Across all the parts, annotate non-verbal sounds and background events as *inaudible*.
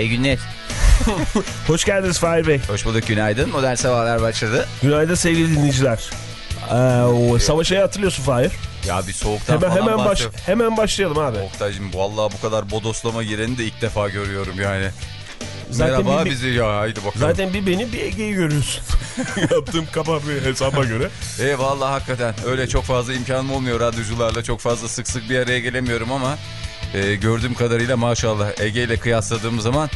İyi günler. *laughs* Hoş geldiniz Fahir Bey. Hoş bulduk günaydın. Modern sabahlar başladı. Günaydın sevgili dinleyiciler. Ee, o savaşayı hatırlıyorsun Fahir. Ya bir soğuktan Hemen falan hemen baş hemen başlayalım abi. Oktay'cım vallahi bu kadar bodoslama gireni de ilk defa görüyorum yani. Zaten Merhaba bir- bizi ya haydi bakalım. Zaten bir beni bir Ege'yi görüyorsun. *laughs* Yaptığım kaba bir hesaba göre. E vallahi hakikaten öyle çok fazla imkanım olmuyor radyocularla çok fazla sık sık bir araya gelemiyorum ama e, gördüğüm kadarıyla maşallah Ege ile kıyasladığım zaman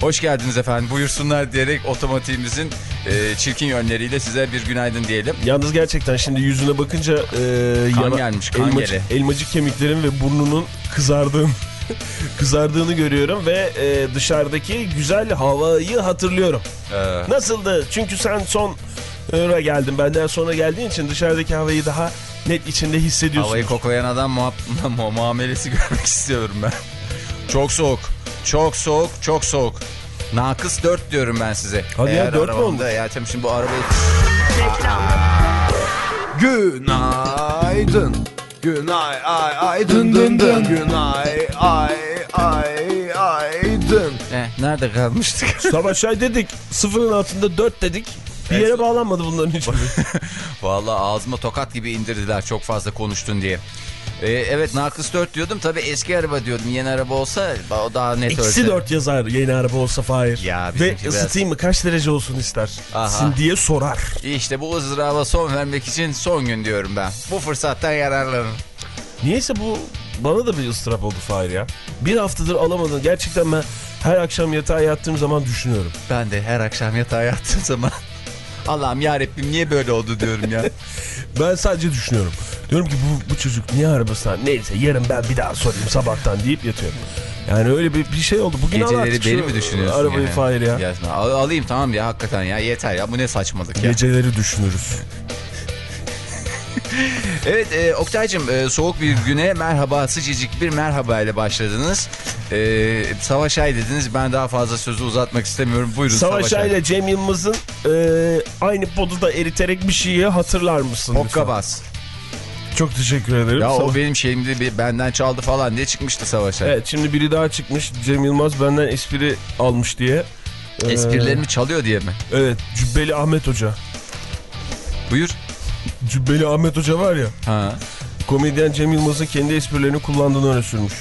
hoş geldiniz efendim buyursunlar diyerek otomatiğimizin e, çirkin yönleriyle size bir günaydın diyelim. Yalnız gerçekten şimdi yüzüne bakınca e, Kan gelmiş, kan elmacık, gele. elmacık kemiklerin ve burnunun kızardığım *laughs* kızardığını görüyorum ve e, dışarıdaki güzel havayı hatırlıyorum. E, Nasıldı? Çünkü sen son öyle geldin. Benden sonra geldiğin için dışarıdaki havayı daha net içinde hissediyorsun. Havayı koklayan adam muha *laughs* mu- muamelesi görmek istiyorum ben. Çok soğuk. Çok soğuk. Çok soğuk. Nakıs 4 diyorum ben size. Hadi ya, Eğer dört mü arabamda- olmuş? Ya şimdi bu arabayı... Günaydın. Günay ay ay dın dın dın. Günay ay ay ay dın. Eh, nerede kalmıştık? Savaşay dedik. Sıfırın altında 4 dedik. Bir yere bağlanmadı bunların hiçbiri. *laughs* Vallahi ağzıma tokat gibi indirdiler çok fazla konuştun diye. Ee, evet Nakıs 4 diyordum. Tabii eski araba diyordum. Yeni araba olsa o daha net Eksi ölse. 4 yazar yeni araba olsa Fahir. Ya Ve biraz- ısıtayım mı kaç derece olsun ister? Aha. Sin diye sorar. İşte bu ızdıraba son vermek için son gün diyorum ben. Bu fırsattan yararlanın. Niyeyse bu bana da bir ıstırap oldu Fahir ya. Bir haftadır alamadın. Gerçekten ben her akşam yatağa yattığım zaman düşünüyorum. Ben de her akşam yatağa yattığım zaman Allah'ım yarabbim niye böyle oldu diyorum ya. *laughs* Ben sadece düşünüyorum. Diyorum ki bu, bu çocuk niye arabasına neyse yarın ben bir daha sorayım sabahtan deyip yatıyorum. Yani öyle bir, bir şey oldu. Bugün Geceleri beni mi düşünüyorsun Arabayı yani? Fahir ya. Ya, al- alayım tamam ya hakikaten ya yeter ya bu ne saçmalık ya. Geceleri düşünürüz. *laughs* Evet e, Oktay'cım e, soğuk bir güne merhaba sıcacık bir merhaba ile başladınız. E, Savaş Ay dediniz ben daha fazla sözü uzatmak istemiyorum. Buyurun Savaş, Savaş Ay. ile Cem Yılmaz'ın e, aynı poduda eriterek bir şeyi hatırlar mısın? Hokkabaz. Çok teşekkür ederim. Ya o Savaş- benim şeyimdi bir- benden çaldı falan diye çıkmıştı Savaş Ay. Evet şimdi biri daha çıkmış. Cem Yılmaz benden espri almış diye. Ee, Esprilerimi çalıyor diye mi? Evet Cübbeli Ahmet Hoca. Buyur. Cübbeli Ahmet Hoca var ya. Ha. Komedyen Cem Yılmaz'ın kendi esprilerini kullandığını öne sürmüş.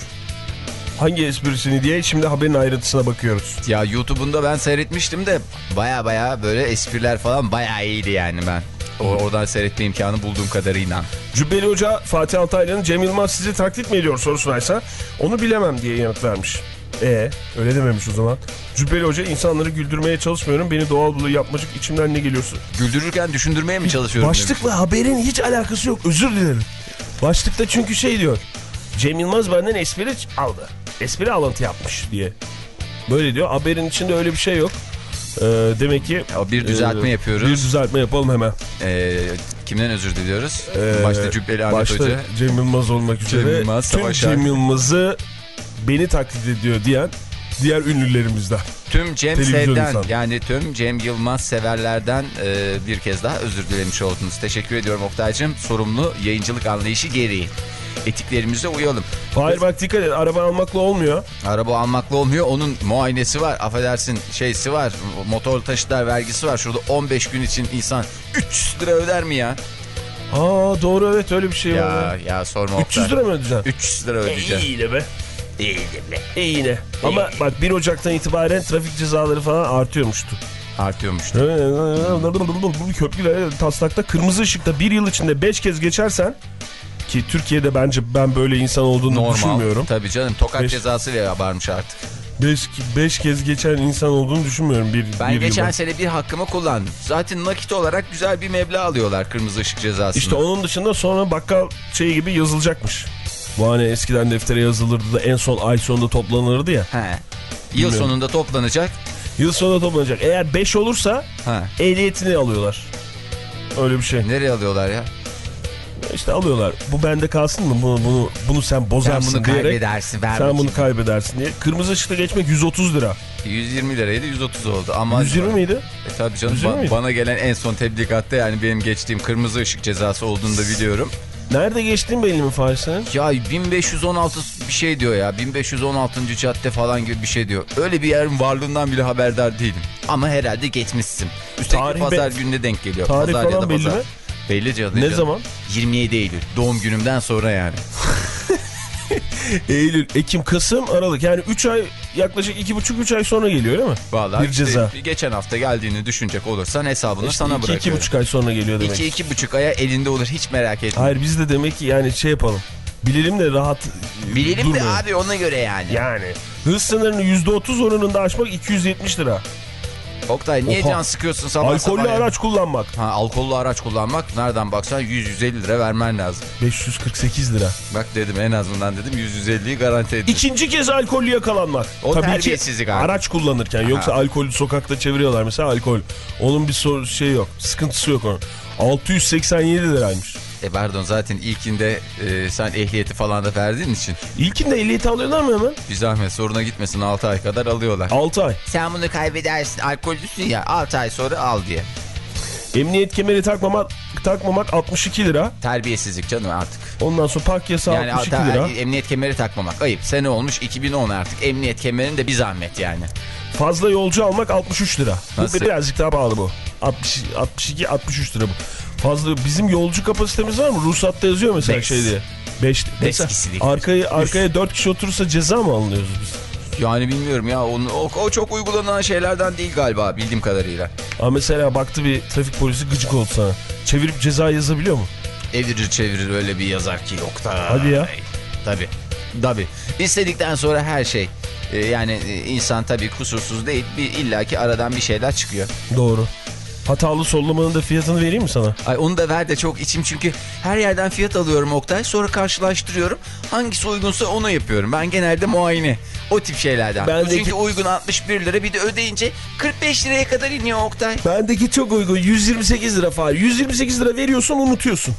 Hangi esprisini diye şimdi haberin ayrıntısına bakıyoruz. Ya YouTube'unda ben seyretmiştim de baya baya böyle espriler falan baya iyiydi yani ben. O, oradan seyretme imkanı bulduğum kadarıyla. Cübbeli Hoca Fatih Altaylı'nın Cem Yılmaz sizi taklit mi ediyor sorusuna onu bilemem diye yanıt vermiş. E öyle dememiş o zaman. Cübbeli Hoca insanları güldürmeye çalışmıyorum. Beni doğal buluyor yapmacık içimden ne geliyorsun? Güldürürken düşündürmeye mi çalışıyorum? demiş. Başlıkla haberin hiç alakası yok. Özür dilerim. Başlıkta çünkü şey diyor. Cem Yılmaz benden espri aldı. Espri alıntı yapmış diye. Böyle diyor. Haberin içinde öyle bir şey yok. Ee, demek ki... Ya bir düzeltme e, yapıyoruz. Bir düzeltme yapalım hemen. Ee, kimden özür diliyoruz? Ee, Başta Cübbeli Ahmet başta Hoca. Cem Yılmaz olmak üzere. Cem Yılmaz, tüm Cem. Yılmaz'ı beni taklit ediyor diyen diğer ünlülerimizden. Tüm Cem Sev'den insan. yani tüm Cem Yılmaz severlerden e, bir kez daha özür dilemiş oldunuz. Teşekkür ediyorum Oktay'cım. Sorumlu yayıncılık anlayışı gereği. Etiklerimize uyalım. Hayır bak dikkat et araba almakla olmuyor. Araba almakla olmuyor. Onun muayenesi var. Affedersin şeysi var. Motor taşıtlar vergisi var. Şurada 15 gün için insan 300 lira öder mi ya? Aa doğru evet öyle bir şey var. Ya ya. ya sorma 300 lira mı ödeyeceksin? 300 lira E, ödeyeceğim. iyi de be. İyi de be. İyi de. Ama bak 1 Ocak'tan itibaren trafik cezaları falan artıyormuştu. Artıyormuş. Köprüde taslakta kırmızı ışıkta bir yıl içinde 5 kez geçersen ki Türkiye'de bence ben böyle insan olduğunu Normal. düşünmüyorum. Tabii canım. Tokat Beş- cezası bile varmış artık. Beş, beş kez geçen insan olduğunu düşünmüyorum. Bir, Ben bir geçen yılda. sene bir hakkımı kullandım. Zaten nakit olarak güzel bir meblağ alıyorlar kırmızı ışık cezasını. İşte onun dışında sonra bakkal şeyi gibi yazılacakmış. Bu hani eskiden deftere yazılırdı da en son ay sonunda toplanırdı ya. He. Yıl Bilmiyorum. sonunda toplanacak. Yıl sonunda toplanacak. Eğer 5 olursa Ha. ehliyetini alıyorlar. Öyle bir şey. Nereye alıyorlar ya? İşte alıyorlar. Bu bende kalsın mı? Bunu bunu bunu sen bozarsın Sen bunu diyerek. kaybedersin. Ver Sen bunu kaybedersin diye. Kırmızı ışıkta geçmek 130 lira. 120 liraydı 130 oldu. Ama 120 miydi? E tabii canım 120 ba- miydi? bana gelen en son tebligatta yani benim geçtiğim kırmızı ışık cezası olduğunu da biliyorum. Nerede geçtiğin belli mi senin? Ya 1516 bir şey diyor ya 1516. cadde falan gibi bir şey diyor. Öyle bir yerin varlığından bile haberdar değilim. Ama herhalde geçmişsin. Üstelik Tarih pazar be- gününe denk geliyor. Tarih pazar ya falan da belli pazar. mi? Belli canım. Ne canım. zaman? 27 Eylül doğum günümden sonra yani. *laughs* *laughs* Eylül, Ekim, Kasım, Aralık. Yani 3 ay yaklaşık 2,5-3 ay sonra geliyor değil mi? Vallahi Bir işte ceza. geçen hafta geldiğini düşünecek olursan hesabını İşte sana iki, bırakıyorum. buçuk ay sonra geliyor demek. 2-2,5 aya elinde olur hiç merak etme. Hayır biz de demek ki yani şey yapalım. Bilelim de rahat Bilelim de durmayalım. abi ona göre yani. Yani hız sınırını %30 oranında aşmak 270 lira. Oktay niye Oha. can sıkıyorsun sabah Alkollü sabah ya? araç kullanmak Ha, alkollü araç kullanmak nereden baksan 100-150 lira vermen lazım. 548 lira. Bak dedim en azından dedim 100-150'yi garanti edin. İkinci kez alkollü yakalanmak. O Tabii ki terbiyesizlik abi. araç kullanırken yoksa alkolü sokakta çeviriyorlar mesela alkol. Onun bir şey yok. Sıkıntısı yok onun. 687 liraymış. E pardon zaten ilkinde e, sen ehliyeti falan da verdiğin için İlkinde ehliyeti alıyorlar mı hemen? bir zahmet soruna gitmesin 6 ay kadar alıyorlar. 6 ay. Sen bunu kaybedersin alkollüsün ya 6 ay sonra al diye. Emniyet kemeri takmamak takmamak 62 lira. Terbiyesizlik canım artık. Ondan sonra park yasağı Yani 62 hatta lira. emniyet kemeri takmamak ayıp. Sene olmuş 2010 artık emniyet kemerin de bir zahmet yani. Fazla yolcu almak 63 lira. Nasıl? Bu birazcık daha pahalı bu. 60, 62 63 lira bu. Fazla bizim yolcu kapasitemiz var mı? Ruhsatta yazıyor mesela Beş. şey diye. 5 mesela kişilik. arkaya arkaya 4 kişi oturursa ceza mı alınıyoruz biz? Yani bilmiyorum ya onu, o, o çok uygulanan şeylerden değil galiba bildiğim kadarıyla. Ama mesela baktı bir trafik polisi gıcık oldu sana. Çevirip ceza yazabiliyor mu? Evirir çevirir öyle bir yazar ki yok da. Hadi ya. Tabii. Tabii. İstedikten sonra her şey. e, yani e, insan tabii kusursuz değil. Bir illaki aradan bir şeyler çıkıyor. Doğru. Hatalı sollamanın da fiyatını vereyim mi sana? Ay onu da ver de çok içim çünkü her yerden fiyat alıyorum Oktay. Sonra karşılaştırıyorum. Hangisi uygunsa onu yapıyorum. Ben genelde muayene. O tip şeylerden. Ben de çünkü uygun 61 lira bir de ödeyince 45 liraya kadar iniyor Oktay. Bendeki çok uygun. 128 lira falan. 128 lira veriyorsun unutuyorsun.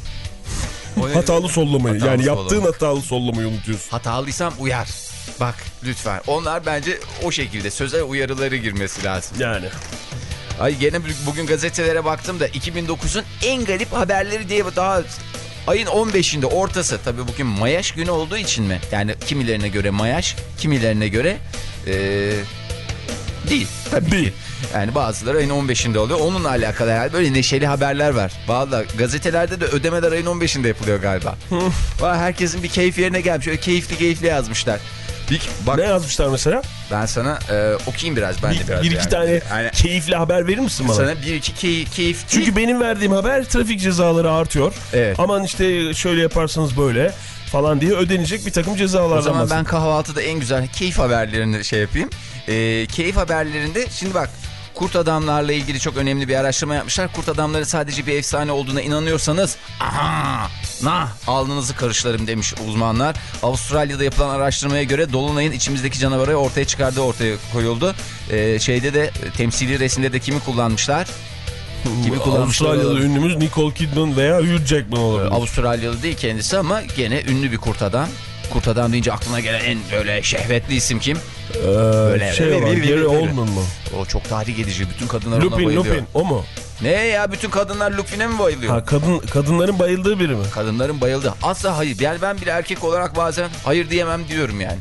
Hatalı sollamayı. Hatalı yani sollama. yaptığın hatalı sollamayı unutuyorsun. Hatalıysam uyar. Bak lütfen. Onlar bence o şekilde sözel uyarıları girmesi lazım. Yani. Ay gene bu- bugün gazetelere baktım da 2009'un en garip haberleri diye daha ayın 15'inde ortası. Tabii bugün Mayaş günü olduğu için mi? Yani kimilerine göre Mayaş, kimilerine göre eee, değil. Tabii Değil. ki. Yani bazıları ayın 15'inde oluyor. Onunla alakalı herhalde böyle neşeli haberler var. Valla gazetelerde de ödemeler ayın 15'inde yapılıyor galiba. Valla herkesin bir keyif yerine gelmiş. Öyle keyifli keyifli yazmışlar. Bir, bak Ne yazmışlar mesela? ben sana e, okuyayım biraz ben de Bir, biraz. bir iki yani. tane Yani keyifli haber verir misin bana? sana bir iki key, keyif. Çünkü benim verdiğim haber trafik cezaları artıyor. Evet. Aman işte şöyle yaparsanız böyle falan diye ödenecek bir takım cezalardan o zaman ben bahsediyor. kahvaltıda en güzel keyif haberlerini şey yapayım. E, keyif haberlerinde şimdi bak Kurt adamlarla ilgili çok önemli bir araştırma yapmışlar. Kurt adamların sadece bir efsane olduğuna inanıyorsanız aha nah alnınızı karışlarım demiş uzmanlar. Avustralya'da yapılan araştırmaya göre Dolunay'ın içimizdeki canavarı ortaya çıkardığı ortaya koyuldu. E, şeyde de temsili resimde de kimi kullanmışlar? Kimi kullanmışlar? Avustralyalı ünlümüz Nicole Kidman veya Hugh Jackman olabilir. Avustralyalı değil kendisi ama gene ünlü bir kurt adam. Kurt adam deyince aklına gelen en böyle şehvetli isim kim? Ee, Böyle- şey böyle- Gary Oldman mı? O çok tarih edici. Bütün kadınlar ona Lupin bayılıyor. Lupin o mu? Ne ya bütün kadınlar Lupin'e mi bayılıyor? Ha, kadın kadınların bayıldığı biri mi? Kadınların bayıldı. Asla hayır. Yani ben bile erkek olarak bazen hayır diyemem diyorum yani.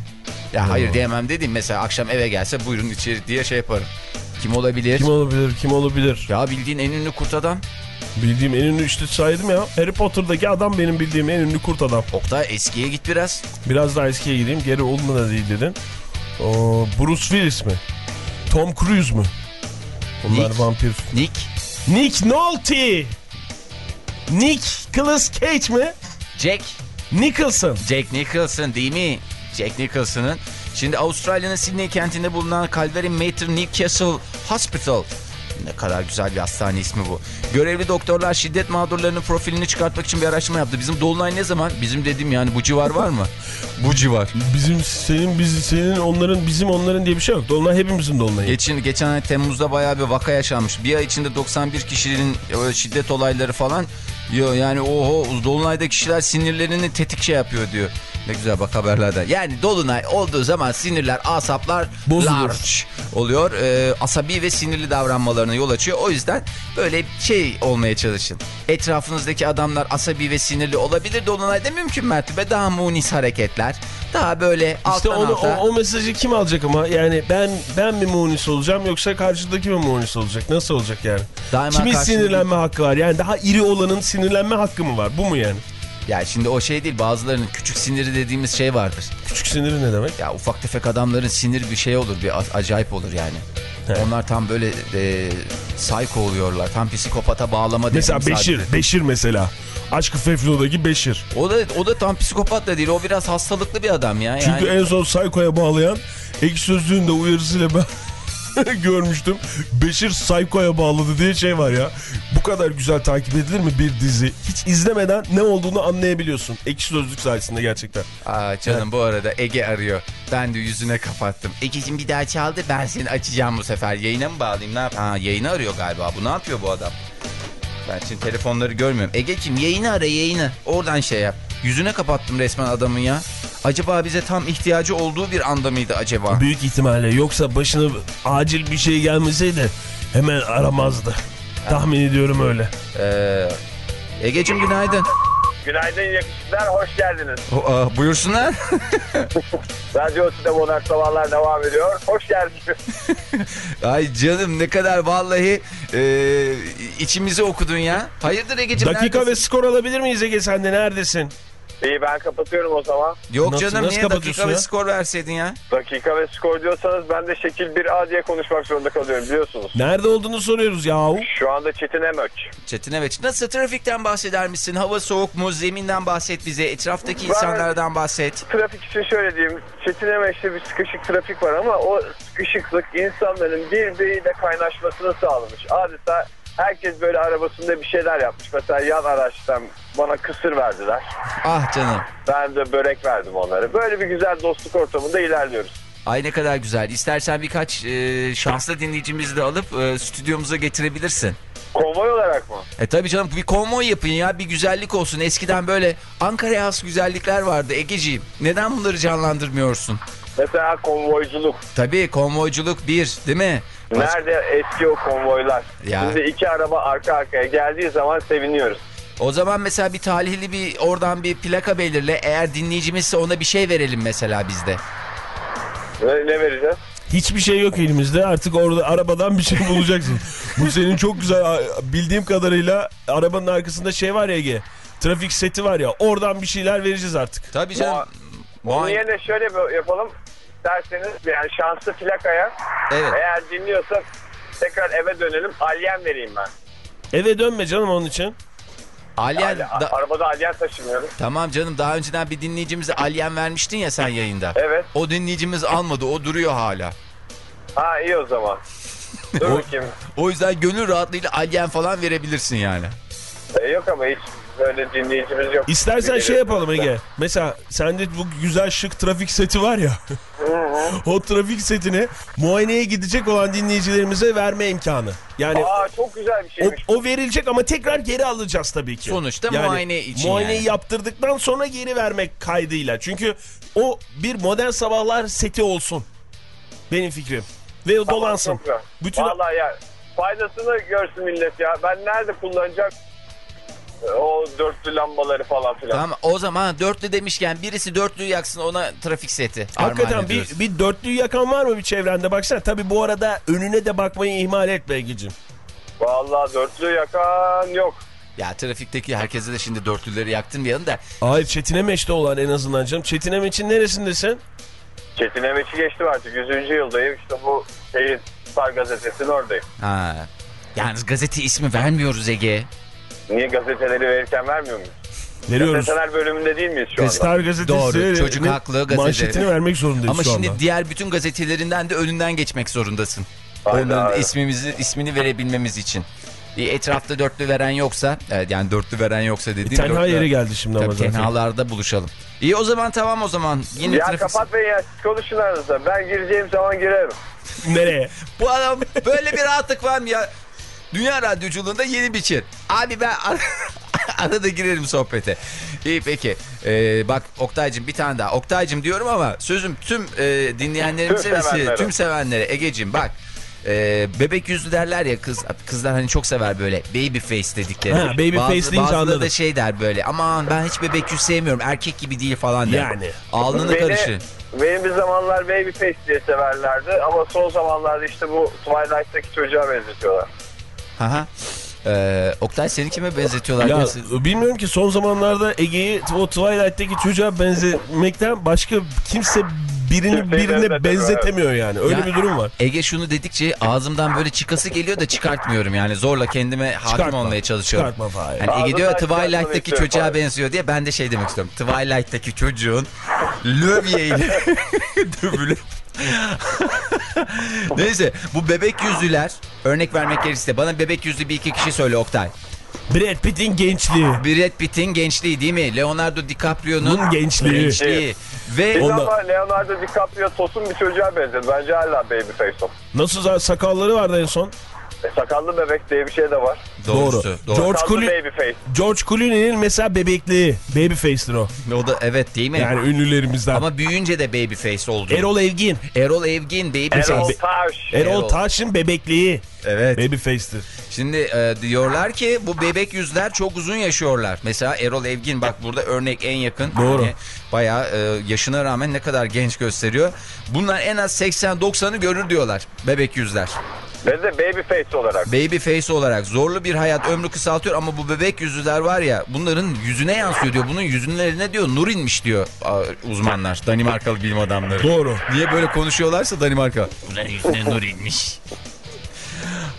Ya hayır diyemem dediğim mesela akşam eve gelse buyurun içeri diye şey yaparım. Kim olabilir? Kim olabilir? Kim olabilir? Ya bildiğin en ünlü kurt adam. Bildiğim en ünlü işte saydım ya. Harry Potter'daki adam benim bildiğim en ünlü kurt adam. Oktay eskiye git biraz. Biraz daha eskiye gideyim. Gary Oldman da değil dedin. O, Bruce Willis mi? Tom Cruise mu? Bunlar Nick. vampir. Nick. Nick Nolte. Nicholas Cage mi? Jack. Nicholson. Jack Nicholson değil mi? Jack Nicholson'ın Şimdi Avustralya'nın Sydney kentinde bulunan Calvary Mater Newcastle Hospital. Ne kadar güzel bir hastane ismi bu. Görevli doktorlar şiddet mağdurlarının profilini çıkartmak için bir araştırma yaptı. Bizim Dolunay ne zaman? Bizim dediğim yani bu civar var mı? bu civar. Bizim senin biz senin onların bizim onların diye bir şey yok. Dolunay hepimizin dolunayı. Geçen, geçen ay Temmuz'da bayağı bir vaka yaşanmış. Bir ay içinde 91 kişinin öyle şiddet olayları falan. Yo, yani oho Dolunay'da kişiler sinirlerini tetik şey yapıyor diyor. Ne güzel bak haberlerden. Yani Dolunay olduğu zaman sinirler, asaplar Bozulur. large oluyor. Ee, asabi ve sinirli davranmalarına yol açıyor. O yüzden böyle şey olmaya çalışın. Etrafınızdaki adamlar asabi ve sinirli olabilir. Dolunay'da mümkün mertebe daha munis hareketler. Daha böyle İşte alttan onu, alta. o, o mesajı kim alacak ama yani ben ben mi munis olacağım yoksa karşıdaki mi munis olacak nasıl olacak yani? Daima Kimin karşındaki- sinirlenme hakkı var yani daha iri olanın sinirlenme hakkı mı var bu mu yani? Ya şimdi o şey değil bazılarının küçük siniri dediğimiz şey vardır. Küçük siniri ne demek? Ya ufak tefek adamların sinir bir şey olur bir acayip olur yani. He. Onlar tam böyle e, psycho oluyorlar. Tam psikopata bağlama Mesela Beşir, hadise. Beşir mesela. Aşkı Fefno'daki Beşir. O da o da tam psikopat da değil. O biraz hastalıklı bir adam ya. Çünkü yani. en son Psycho'ya bağlayan ek sözlüğünde uyarısıyla ben *laughs* *laughs* görmüştüm. Beşir Psycho'ya bağladı diye şey var ya. Bu kadar güzel takip edilir mi bir dizi? Hiç izlemeden ne olduğunu anlayabiliyorsun. Ek sözlük sayesinde gerçekten. Aa canım bu arada Ege arıyor. Ben de yüzüne kapattım. Ege'cim bir daha çaldı. Ben seni açacağım bu sefer. Yayına mı bağlayayım? Ne yap? Ha yayını arıyor galiba. Bu ne yapıyor bu adam? Ben şimdi telefonları görmüyorum. Ege'cim yayını ara yayını. Oradan şey yap. Yüzüne kapattım resmen adamın ya. Acaba bize tam ihtiyacı olduğu bir anda mıydı acaba? Büyük ihtimalle yoksa başına acil bir şey gelmeseydi hemen aramazdı. Tahmin ediyorum öyle. Ee, Ege'cim günaydın. Günaydın yakışıklar, hoş geldiniz. O, aa, buyursunlar. *laughs* Radyo Otü'de modern sabahlar devam ediyor. Hoş geldiniz. *laughs* Ay canım ne kadar vallahi e, içimizi okudun ya. Hayırdır Ege'cim Dakika neredesin? ve skor alabilir miyiz Ege sen de neredesin? İyi ben kapatıyorum o zaman. Yok Nasıl- canım nasıl niye dakika ve skor verseydin ya? Dakika ve skor diyorsanız ben de şekil 1A diye konuşmak zorunda kalıyorum biliyorsunuz. Nerede olduğunu soruyoruz yahu. Şu anda Çetin Emöç. Çetin evet. Nasıl trafikten bahseder misin? Hava soğuk mu? Zeminden bahset bize. Etraftaki insanlardan bahset. Trafik için şöyle diyeyim. Çetin Emeç'te bir sıkışık trafik var ama o sıkışıklık insanların birbiriyle kaynaşmasını sağlamış. Adeta herkes böyle arabasında bir şeyler yapmış. Mesela yan araçtan bana kısır verdiler. Ah canım. Ben de börek verdim onlara. Böyle bir güzel dostluk ortamında ilerliyoruz. Ay ne kadar güzel. İstersen birkaç e, şanslı dinleyicimizi de alıp e, stüdyomuza getirebilirsin. Konvoy olarak mı? E tabi canım bir konvoy yapın ya bir güzellik olsun. Eskiden böyle Ankara'ya has güzellikler vardı Egeciğim. Neden bunları canlandırmıyorsun? Mesela konvoyculuk. Tabii konvoyculuk bir değil mi? Baş- Nerede eski o konvoylar? Ya. Şimdi iki araba arka arkaya geldiği zaman seviniyoruz. O zaman mesela bir talihli bir oradan bir plaka belirle. Eğer dinleyicimizse ona bir şey verelim mesela bizde. Ne, ne vereceğiz? Hiçbir şey yok elimizde. Artık orada arabadan bir şey bulacaksın. *laughs* Bu senin çok güzel bildiğim kadarıyla arabanın arkasında şey var ya Ege. Trafik seti var ya. Oradan bir şeyler vereceğiz artık. Tabii canım. Onun yerine şöyle yapalım. Derseniz yani şanslı plakaya Evet. eğer dinliyorsak tekrar eve dönelim. Alyen vereyim ben. Eve dönme canım onun için. Yani da- arabada alyen taşımıyorum. Tamam canım daha önceden bir dinleyicimize alyen vermiştin ya sen yayında. Evet. O dinleyicimiz almadı o duruyor hala. Ha iyi o zaman. *laughs* Dur O- bakayım. O yüzden gönül rahatlığıyla alyen falan verebilirsin yani. E, yok ama hiç böyle dinleyicimiz yok. İstersen şey yapalım Ege. Mesela sende bu güzel şık trafik seti var ya. *laughs* o trafik setini muayeneye gidecek olan dinleyicilerimize verme imkanı. Yani Aa çok güzel bir o, şeymiş. o verilecek ama tekrar geri alacağız tabii ki. Sonuçta muayene için Muayeneyi yani. yaptırdıktan sonra geri vermek kaydıyla. Çünkü o bir modern sabahlar seti olsun. Benim fikrim. Ve o Tamam, dolansın. Bütün Vallahi ya faydasını görsün millet ya. Ben nerede kullanacak o dörtlü lambaları falan filan. Tamam o zaman dörtlü demişken birisi dörtlüyü yaksın ona trafik seti. Hakikaten bir, bir dörtlüyü yakan var mı bir çevrende baksana. Tabii bu arada önüne de bakmayı ihmal etme Ege'cim. Vallahi dörtlü yakan yok. Ya trafikteki herkese de şimdi dörtlüleri yaktırmayalım da. Hayır Çetin Emeç'te olan en azından canım. Çetin Emeç'in neresindesin? Çetin Emeç'i geçtim artık. 100. yıldayım. İşte bu şeyin Star gazetesinin oradayım. Ha. Yalnız gazete ismi vermiyoruz Ege. Niye gazeteleri verirken vermiyor muyuz? Veriyoruz. Gazeteler bölümünde değil miyiz şu anda? Star gazetesi Doğru, çocuk haklı gazete. Manşetini vermek zorundayız Ama şu şimdi anda. diğer bütün gazetelerinden de önünden geçmek zorundasın. Aynen, Onun ismimizi ismini verebilmemiz için. Etrafta dörtlü veren yoksa, evet yani dörtlü veren yoksa dediğim Tenha dörtlü- yeri geldi şimdi ama zaten. tenhalarda buluşalım. İyi o zaman tamam o zaman. Yine Ya trafik... kapatmayın ya siz konuşun aranızda. Ben gireceğim zaman girerim. Nereye? Bu adam böyle bir rahatlık var mı ya? Dünya radyoculuğunda yeni bir çır. Abi ben ar- *laughs* arada girerim sohbete. İyi peki. Ee, bak Oktay'cım bir tane daha. Oktay'cım diyorum ama sözüm tüm e, dinleyenlerimize Tüm ve sevenlere. tüm sevenlere. Egeciğim bak. e, bebek yüzlü derler ya kız kızlar hani çok sever böyle baby face dedikleri. Ha, baby Bazı- face deyince bazıları anladım. da şey der böyle aman ben hiç bebek yüz sevmiyorum erkek gibi değil falan der. Yani. Alnını Beni- karışır. Benim bir zamanlar baby face diye severlerdi ama son zamanlarda işte bu Twilight'taki çocuğa benzetiyorlar. Aha. Ee, Oktay seni kime benzetiyorlar? Ya bilmiyorum ki son zamanlarda Ege'yi o Twilight'teki çocuğa benzetmekten başka kimse birini Kimseyi birine benzetemiyor, yani. Öyle Ya, bir durum var. Ege şunu dedikçe ağzımdan böyle çıkası geliyor da çıkartmıyorum yani zorla kendime hakim Çıkartma. olmaya çalışıyorum. Çıkartma Fahir. Yani Ege diyor Twilight'taki çocuğa Fahir. benziyor diye ben de şey demek istiyorum. Twilight'taki çocuğun lövyeyle *laughs* dövülüp *laughs* Neyse bu bebek yüzlüler örnek vermek gerekirse bana bebek yüzlü bir iki kişi söyle Oktay. Brad Pitt'in gençliği. *laughs* Brad Pitt'in gençliği değil mi? Leonardo DiCaprio'nun Bunun gençliği. gençliği. Ve Bir Onda- zaman Leonardo DiCaprio tosun bir çocuğa benzedi. Bence hala baby face o. Nasıl sakalları vardı en son? E, sakallı bebek diye bir şey de var. Doğru. doğru. George Clooney- baby face. George Clooney'nin mesela bebekliği. Babyface'tir o. O da evet değil mi? Yani ünlülerimizden. Ama büyüyünce de babyface oldu. Erol Evgin. Erol Evgin babyface. Erol Taş. Erol Erol. Taş'ın bebekliği. Evet. Babyface'tir. Şimdi e, diyorlar ki bu bebek yüzler çok uzun yaşıyorlar. Mesela Erol Evgin bak burada örnek en yakın. Doğru. Yani bayağı e, yaşına rağmen ne kadar genç gösteriyor. Bunlar en az 80-90'ı görür diyorlar bebek yüzler. Ve de baby face olarak. Baby face olarak zorlu bir hayat ömrü kısaltıyor ama bu bebek yüzlüler var ya bunların yüzüne yansıyor diyor. Bunun yüzüne diyor nur inmiş diyor uzmanlar Danimarkalı bilim adamları. Doğru. Niye böyle konuşuyorlarsa Danimarka. Bunların yüzüne nur inmiş.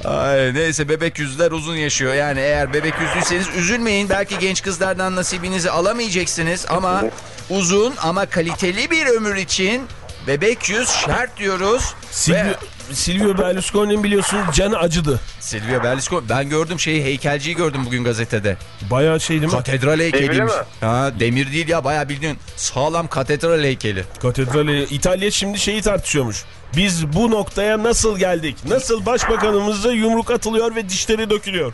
Ay, neyse bebek yüzler uzun yaşıyor. Yani eğer bebek yüzlüyseniz üzülmeyin. Belki genç kızlardan nasibinizi alamayacaksınız ama uzun ama kaliteli bir ömür için bebek yüz şart diyoruz. Silvio, Ve Silvio Berlusconi'nin biliyorsun canı acıdı. Silvio Berlusconi ben gördüm şeyi heykelciyi gördüm bugün gazetede. Bayağı şey değil mi? Katedral heykeliymiş. mi? Ha, demir değil ya bayağı bildiğin sağlam katedral heykeli. Katedrali. İtalya şimdi şeyi tartışıyormuş. Biz bu noktaya nasıl geldik? Nasıl başbakanımıza yumruk atılıyor ve dişleri dökülüyor?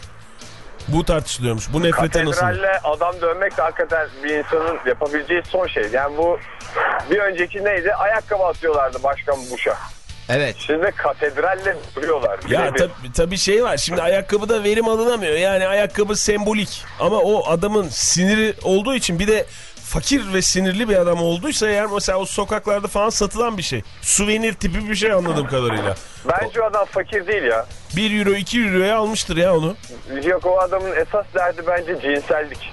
Bu tartışılıyormuş. Bu nefrete nasıl? Katedralle adam dönmek de hakikaten bir insanın yapabileceği son şey. Yani bu bir önceki neydi? Ayakkabı atıyorlardı Başkan Bush'a. Evet. Şimdi katedralle duruyorlar. Ya Birebir. tabii tabi şey var. Şimdi ayakkabıda verim alınamıyor. Yani ayakkabı sembolik. Ama o adamın siniri olduğu için bir de fakir ve sinirli bir adam olduysa eğer mesela o sokaklarda falan satılan bir şey. Suvenir tipi bir şey anladığım kadarıyla. Bence o adam fakir değil ya. 1 euro 2 euroya almıştır ya onu. Yok o adamın esas derdi bence cinsellik.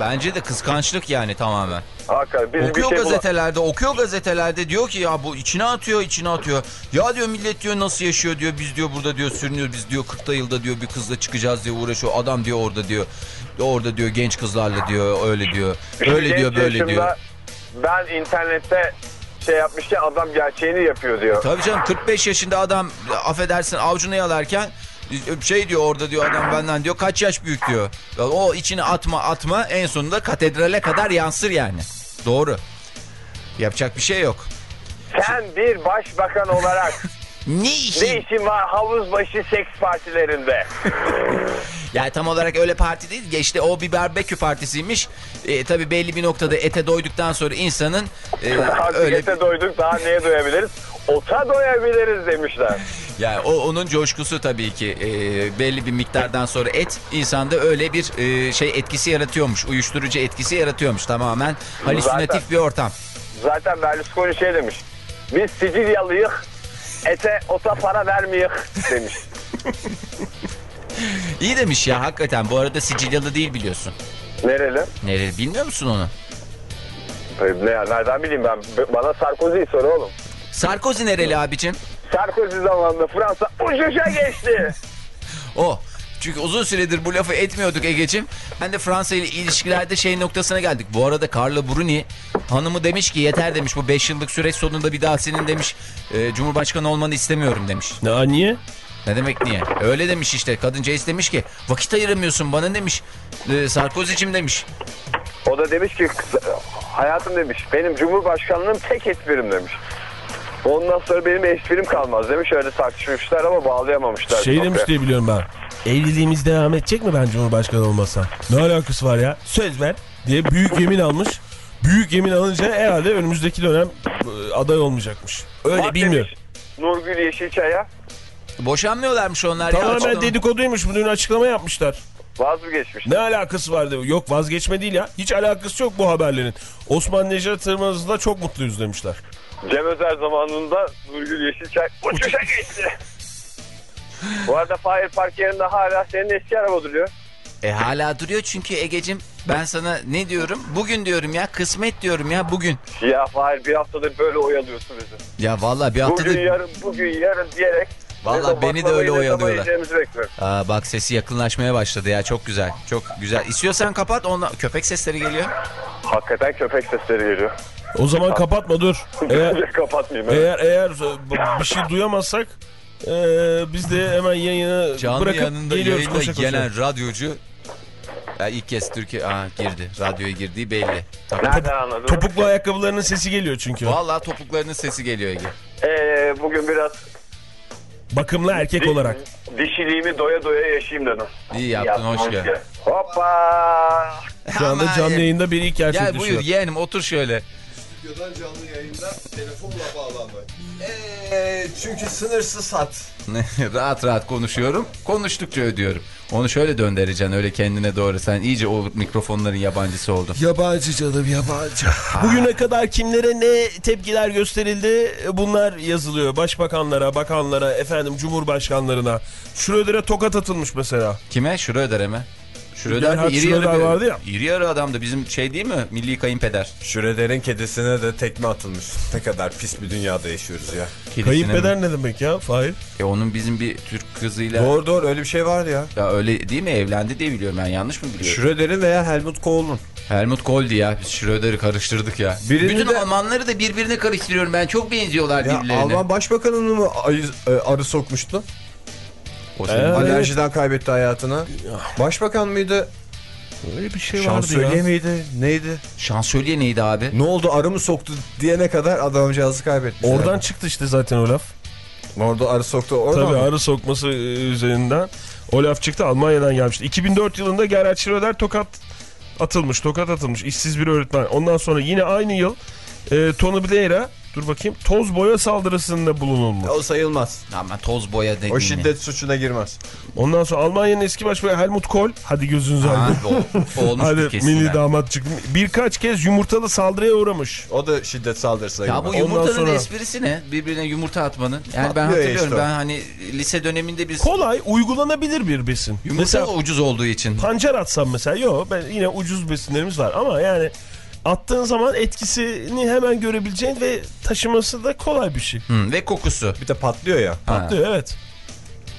Bence de kıskançlık yani tamamen. Hakikaten. Biz Okuyor şey bulan- gazetelerde, okuyor gazetelerde diyor ki ya bu içine atıyor, içine atıyor. Ya diyor millet diyor nasıl yaşıyor diyor. Biz diyor burada diyor sürünüyor. Biz diyor 40'ta yılda diyor bir kızla çıkacağız diyor uğraşıyor. Adam diyor orada diyor. Orada diyor genç kızlarla diyor öyle diyor. Öyle diyor böyle diyor. Ben internette şey yapmışken adam gerçeğini yapıyor diyor. Tabii canım 45 yaşında adam affedersin avcunu yalarken şey diyor orada diyor adam benden diyor kaç yaş büyük diyor. O içine atma atma en sonunda katedrale kadar yansır yani. Doğru. Yapacak bir şey yok. Sen bir başbakan olarak *laughs* Ne işi? ne işin var havuz başı seks partilerinde? *laughs* Yani tam olarak öyle parti değil. İşte o bir barbekü partisiymiş. E, tabii belli bir noktada ete doyduktan sonra insanın e, Artık öyle ete doyduk daha neye doyabiliriz? Ota doyabiliriz demişler. *laughs* yani o onun coşkusu tabii ki E, belli bir miktardan sonra et insanda öyle bir e, şey etkisi yaratıyormuş. Uyuşturucu etkisi yaratıyormuş tamamen halüsinatif Zaten. bir ortam. Zaten Berlusconi şey demiş. Biz Sicilyalıyız. Ete ota para vermeyik demiş. *laughs* İyi demiş ya hakikaten. Bu arada Sicilyalı değil biliyorsun. Nereli? Nereli bilmiyor musun onu? Ne, nereden bileyim ben? Bana Sarkozy'yi sor oğlum. Sarkozy nereli abicim? Sarkozy zamanında Fransa uçuşa geçti. *laughs* O. Çünkü uzun süredir bu lafı etmiyorduk Ege'cim. Ben de Fransa ile ilişkilerde şey noktasına geldik. Bu arada Carla Bruni hanımı demiş ki yeter demiş bu 5 yıllık süreç sonunda bir daha senin demiş e, Cumhurbaşkanı olmanı istemiyorum demiş. Ne, niye? Ne demek niye? Öyle demiş işte. Kadıncağız demiş ki vakit ayıramıyorsun bana demiş. E, Sarkozy'cim demiş. O da demiş ki "Kız- hayatım demiş benim cumhurbaşkanlığım tek esprim demiş. Ondan sonra benim esprim kalmaz demiş. Öyle tartışmışlar ama bağlayamamışlar. Şey demiş diye biliyorum ben. Evliliğimiz devam edecek mi ben Cumhurbaşkanı olmasam? Ne alakası var ya? Söz ver diye büyük yemin almış. Büyük yemin alınca herhalde önümüzdeki dönem e, aday olmayacakmış. Öyle Bak bilmiyorum. demiş Nurgül Yeşilçay'a Boşanmıyorlarmış onlar ya. Tamamen dedikoduymuş. Bugün açıklama yapmışlar. vaz mı geçmiş? Ne alakası var diyor. Yok vazgeçme değil ya. Hiç alakası yok bu haberlerin. Osman Necdet Tırmaz'la çok mutluyuz demişler. Cem Özer zamanında Nurgül Yeşilçay uçuşa geçti. Bu arada Fire Park yerinde hala senin eski araba duruyor. E hala duruyor çünkü Ege'cim ben sana ne diyorum? Bugün diyorum ya kısmet diyorum ya bugün. Ya Fahir bir haftadır böyle oyalıyorsun bizi. Ya vallahi bir haftadır... Bugün yarın, bugün yarın diyerek. O beni de öyle oyalıyorlar. Aa, bak sesi yakınlaşmaya başladı ya çok güzel. Çok güzel. İstiyorsan kapat onunla. Köpek sesleri geliyor. Hakikaten köpek sesleri geliyor. O zaman kapatma dur. Eğer *laughs* kapatmayayım. evet. eğer eğer bir şey duyamazsak e, biz de hemen yayını Canlı bırakıp yanında geliyoruz yayında koşa koşa. gelen radyocu ya ilk kez Türkiye Aa, girdi. Radyoya girdiği belli. Nereden anladın? Topuklu ayakkabılarının sesi geliyor çünkü. Vallahi topuklarının sesi geliyor Ege. Ee, bugün biraz Bakımlı erkek olarak. dişiliğimi doya doya yaşayayım dedim. İyi yaptın hoş geldin. Hoppa. Şu anda Aman canlı ya. yayında bir ilk Gel gerçekleşiyor. buyur yeğenim otur şöyle. Stüdyodan canlı yayında telefonla bağlanmak. Eee çünkü sınırsız hat. rahat rahat konuşuyorum. Konuştukça ödüyorum. Onu şöyle döndüreceksin öyle kendine doğru. Sen iyice o mikrofonların yabancısı oldun. Yabancı canım yabancı. *laughs* Bugüne kadar kimlere ne tepkiler gösterildi bunlar yazılıyor. Başbakanlara, bakanlara, efendim cumhurbaşkanlarına. Schröder'e tokat atılmış mesela. Kime? Schröder'e mi? Schröder iri yarı bir- vardı ya. İri yarı adamdı. Bizim şey değil mi? Milli kayınpeder. Schröder'in kedisine de tekme atılmış. Ne kadar pis bir dünyada yaşıyoruz ya. Kedisine Kayınpeder mi? ne demek ya Fahir? E onun bizim bir Türk kızıyla... Doğru doğru öyle bir şey var ya. Ya öyle değil mi? Evlendi diye biliyorum ben. Yanlış mı biliyorum? Schröder'in veya Helmut Kohl'un. Helmut Kohl'di ya. Biz Schröder'i karıştırdık ya. Birini Bütün de- Almanları da birbirine karıştırıyorum ben. Çok benziyorlar Ya birbirlerine. Alman başbakanını mı ayı, e, arı sokmuştu? O senin- Ee, Alerjiden kaybetti hayatını. Başbakan mıydı? Öyle bir şey vardı Şansölye ya. miydi? Neydi? Şansölye neydi abi? Ne oldu arı mı soktu diyene kadar adamcağızı kaybetmiş. Oradan çıktı işte zaten o laf. Orada arı soktu. Oradan Tabii mı? arı sokması e, üzerinden o laf çıktı Almanya'dan gelmişti. 2004 yılında Gerhard Schröder tokat atılmış, tokat atılmış işsiz bir öğretmen. Ondan sonra yine aynı yıl e, Tony Blair'a dur bakayım toz boya saldırısında bulunulmuş. O sayılmaz. Ama toz boya dediğini. O şiddet suçuna girmez. Ondan sonra Almanya'nın eski başbakanı Helmut Kohl hadi gözünüzü aydın. o, olmuş *laughs* Hadi kesin. milli damat çıktı. Birkaç kez yumurtalı saldırıya uğramış. O da şiddet saldırısına Ya girmez. bu yumurtanın sonra- esprisi ne? Birbirine yumurta atmanın. Yani ben hatırlıyorum işte ben hani lise döneminde biz Kolay uygulanabilir bir besin. yumurta Mesela ucuz olduğu için. pancar atsam mesela yok ben yine ucuz besinlerimiz var ama yani attığın zaman etkisini hemen görebileceğin ve taşıması da kolay bir şey. Hı, ve kokusu. Bir de patlıyor ya. Ha. Patlıyor evet.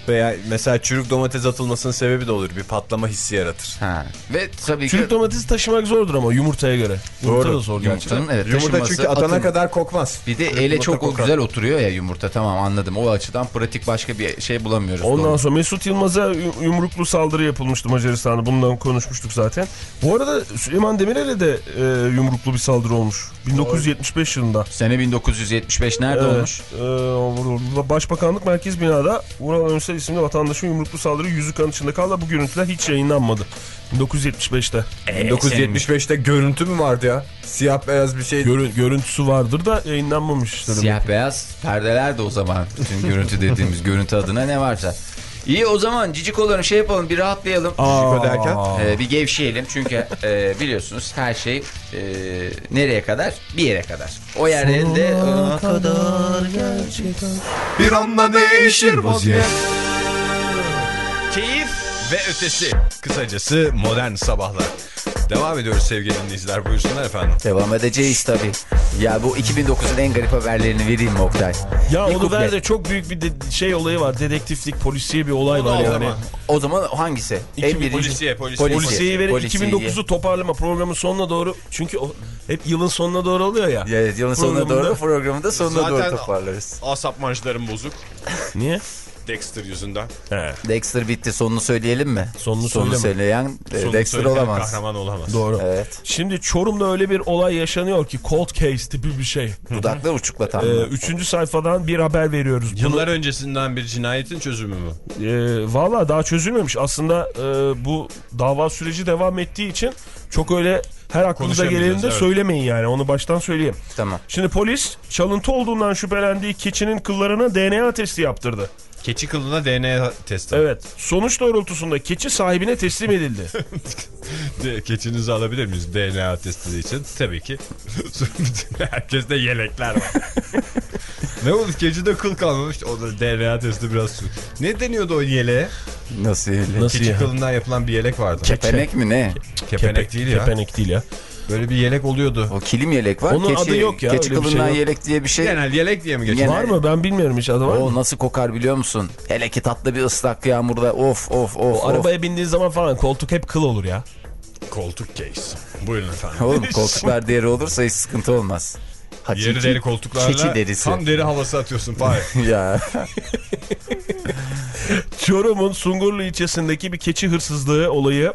Veya mesela çürük domates atılmasının sebebi de olur. Bir patlama hissi yaratır. Ha. Ve tabii Çürük ki domatesi taşımak zordur ama yumurtaya göre. Yumurta Doğru. da zor gerçekten. evet, Yumurta çünkü atana atın- kadar kokmaz. Bir de ele Yumurta çok kokar. güzel oturuyor ya yumurta tamam anladım. O açıdan pratik başka bir şey bulamıyoruz. Ondan Doğru. sonra Mesut Yılmaz'a yu- yumruklu saldırı yapılmıştı Macaristan'da. Bundan konuşmuştuk zaten. Bu arada Süleyman Demirel'e de e, yumruklu bir saldırı olmuş. 1975 yılında. Sene 1975 nerede Evet, olmuş? e, Başbakanlık Merkez Binada Ural Önsel isimli vatandaşın yumruklu saldırı yüzü kan içinde kaldı. Bu görüntüler hiç yayınlanmadı. 1975'te. 1975'te görüntü mü vardı ya? Siyah beyaz bir şey. Görü- görüntüsü vardır da yayınlanmamış demek. Siyah beyaz perdeler de o zaman. Bütün görüntü dediğimiz görüntü adına ne varsa. İyi o zaman cicik olalım şey yapalım bir rahatlayalım. Aa, derken? Ee, bir gevşeyelim çünkü e, biliyorsunuz her şey e, nereye kadar? Bir yere kadar. O yerde e, kadar Bir anda değişir vaziyet keyif ve ötesi. Kısacası modern sabahlar. Devam ediyoruz sevgili dinleyiciler. Buyursunlar efendim. Devam edeceğiz tabii. Ya bu 2009'un en garip haberlerini vereyim mi Oktay? Ya Bir onu kuple. ver de çok büyük bir de- şey olayı var. Dedektiflik, polisiye bir olay var o yani. zaman. O zaman hangisi? en birinci. polisiye, polisiye. Polisiyeyi verip Polisiyeyi. 2009'u toparlama programın sonuna doğru. Çünkü o hep yılın sonuna doğru oluyor ya. Evet yılın sonuna Programında- doğru programı da sonuna Zaten- doğru toparlarız. Asap marjlarım bozuk. Niye? Dexter yüzünden. He. Dexter bitti sonunu söyleyelim mi? Sonunu Sonunu söyleyen e, Sonunu Dexter söyleyen olamaz. Kahraman olamaz. Doğru. Evet. Şimdi Çorum'da öyle bir olay yaşanıyor ki cold case tipi bir şey. *laughs* Dudaklar uçuklatan Ee, mı? üçüncü sayfadan bir haber veriyoruz. Bunu, Yıllar öncesinden bir cinayetin çözümü mü? e, Valla daha çözülmemiş. Aslında e, bu dava süreci devam ettiği için çok öyle her aklınıza geleni de evet. söylemeyin yani. Onu baştan söyleyeyim. Tamam. Şimdi polis çalıntı olduğundan şüphelendiği keçinin kıllarına DNA testi yaptırdı. Keçi kılına DNA testi. Evet. Sonuç doğrultusunda keçi sahibine teslim edildi. *laughs* De, keçinizi alabilir miyiz DNA testi için? Tabii ki. *laughs* Herkeste yelekler var. *laughs* ne oldu? Keçide kıl kalmamış. O da DNA testi biraz su. Ne deniyordu o yeleğe? Nasıl öyle? Nasıl Keçi ya? kılından yapılan bir yelek vardı. Kepenek mi ne? Kepenek değil ya. Kepenek değil ya. Böyle bir yelek oluyordu. O kilim yelek var. Onun adı yok ya, Keçi şey kılından yok. yelek diye bir şey. Genel yelek diye mi geçiyor? Genel- Var mı? Ben bilmiyorum hiç adı var O mı? nasıl kokar biliyor musun? Hele ki tatlı bir ıslak yağmurda of of of. O of. arabaya bindiğin zaman falan koltuk hep kıl olur ya. Koltuk case. Buyurun efendim. Oğlum *laughs* koltuklar deri olursa hiç sıkıntı olmaz. Hakiki Yeri deri koltuklarla Keçi derisi. tam deri havası atıyorsun Fahir. *laughs* ya Çorum'un Sungurlu ilçesindeki bir keçi hırsızlığı olayı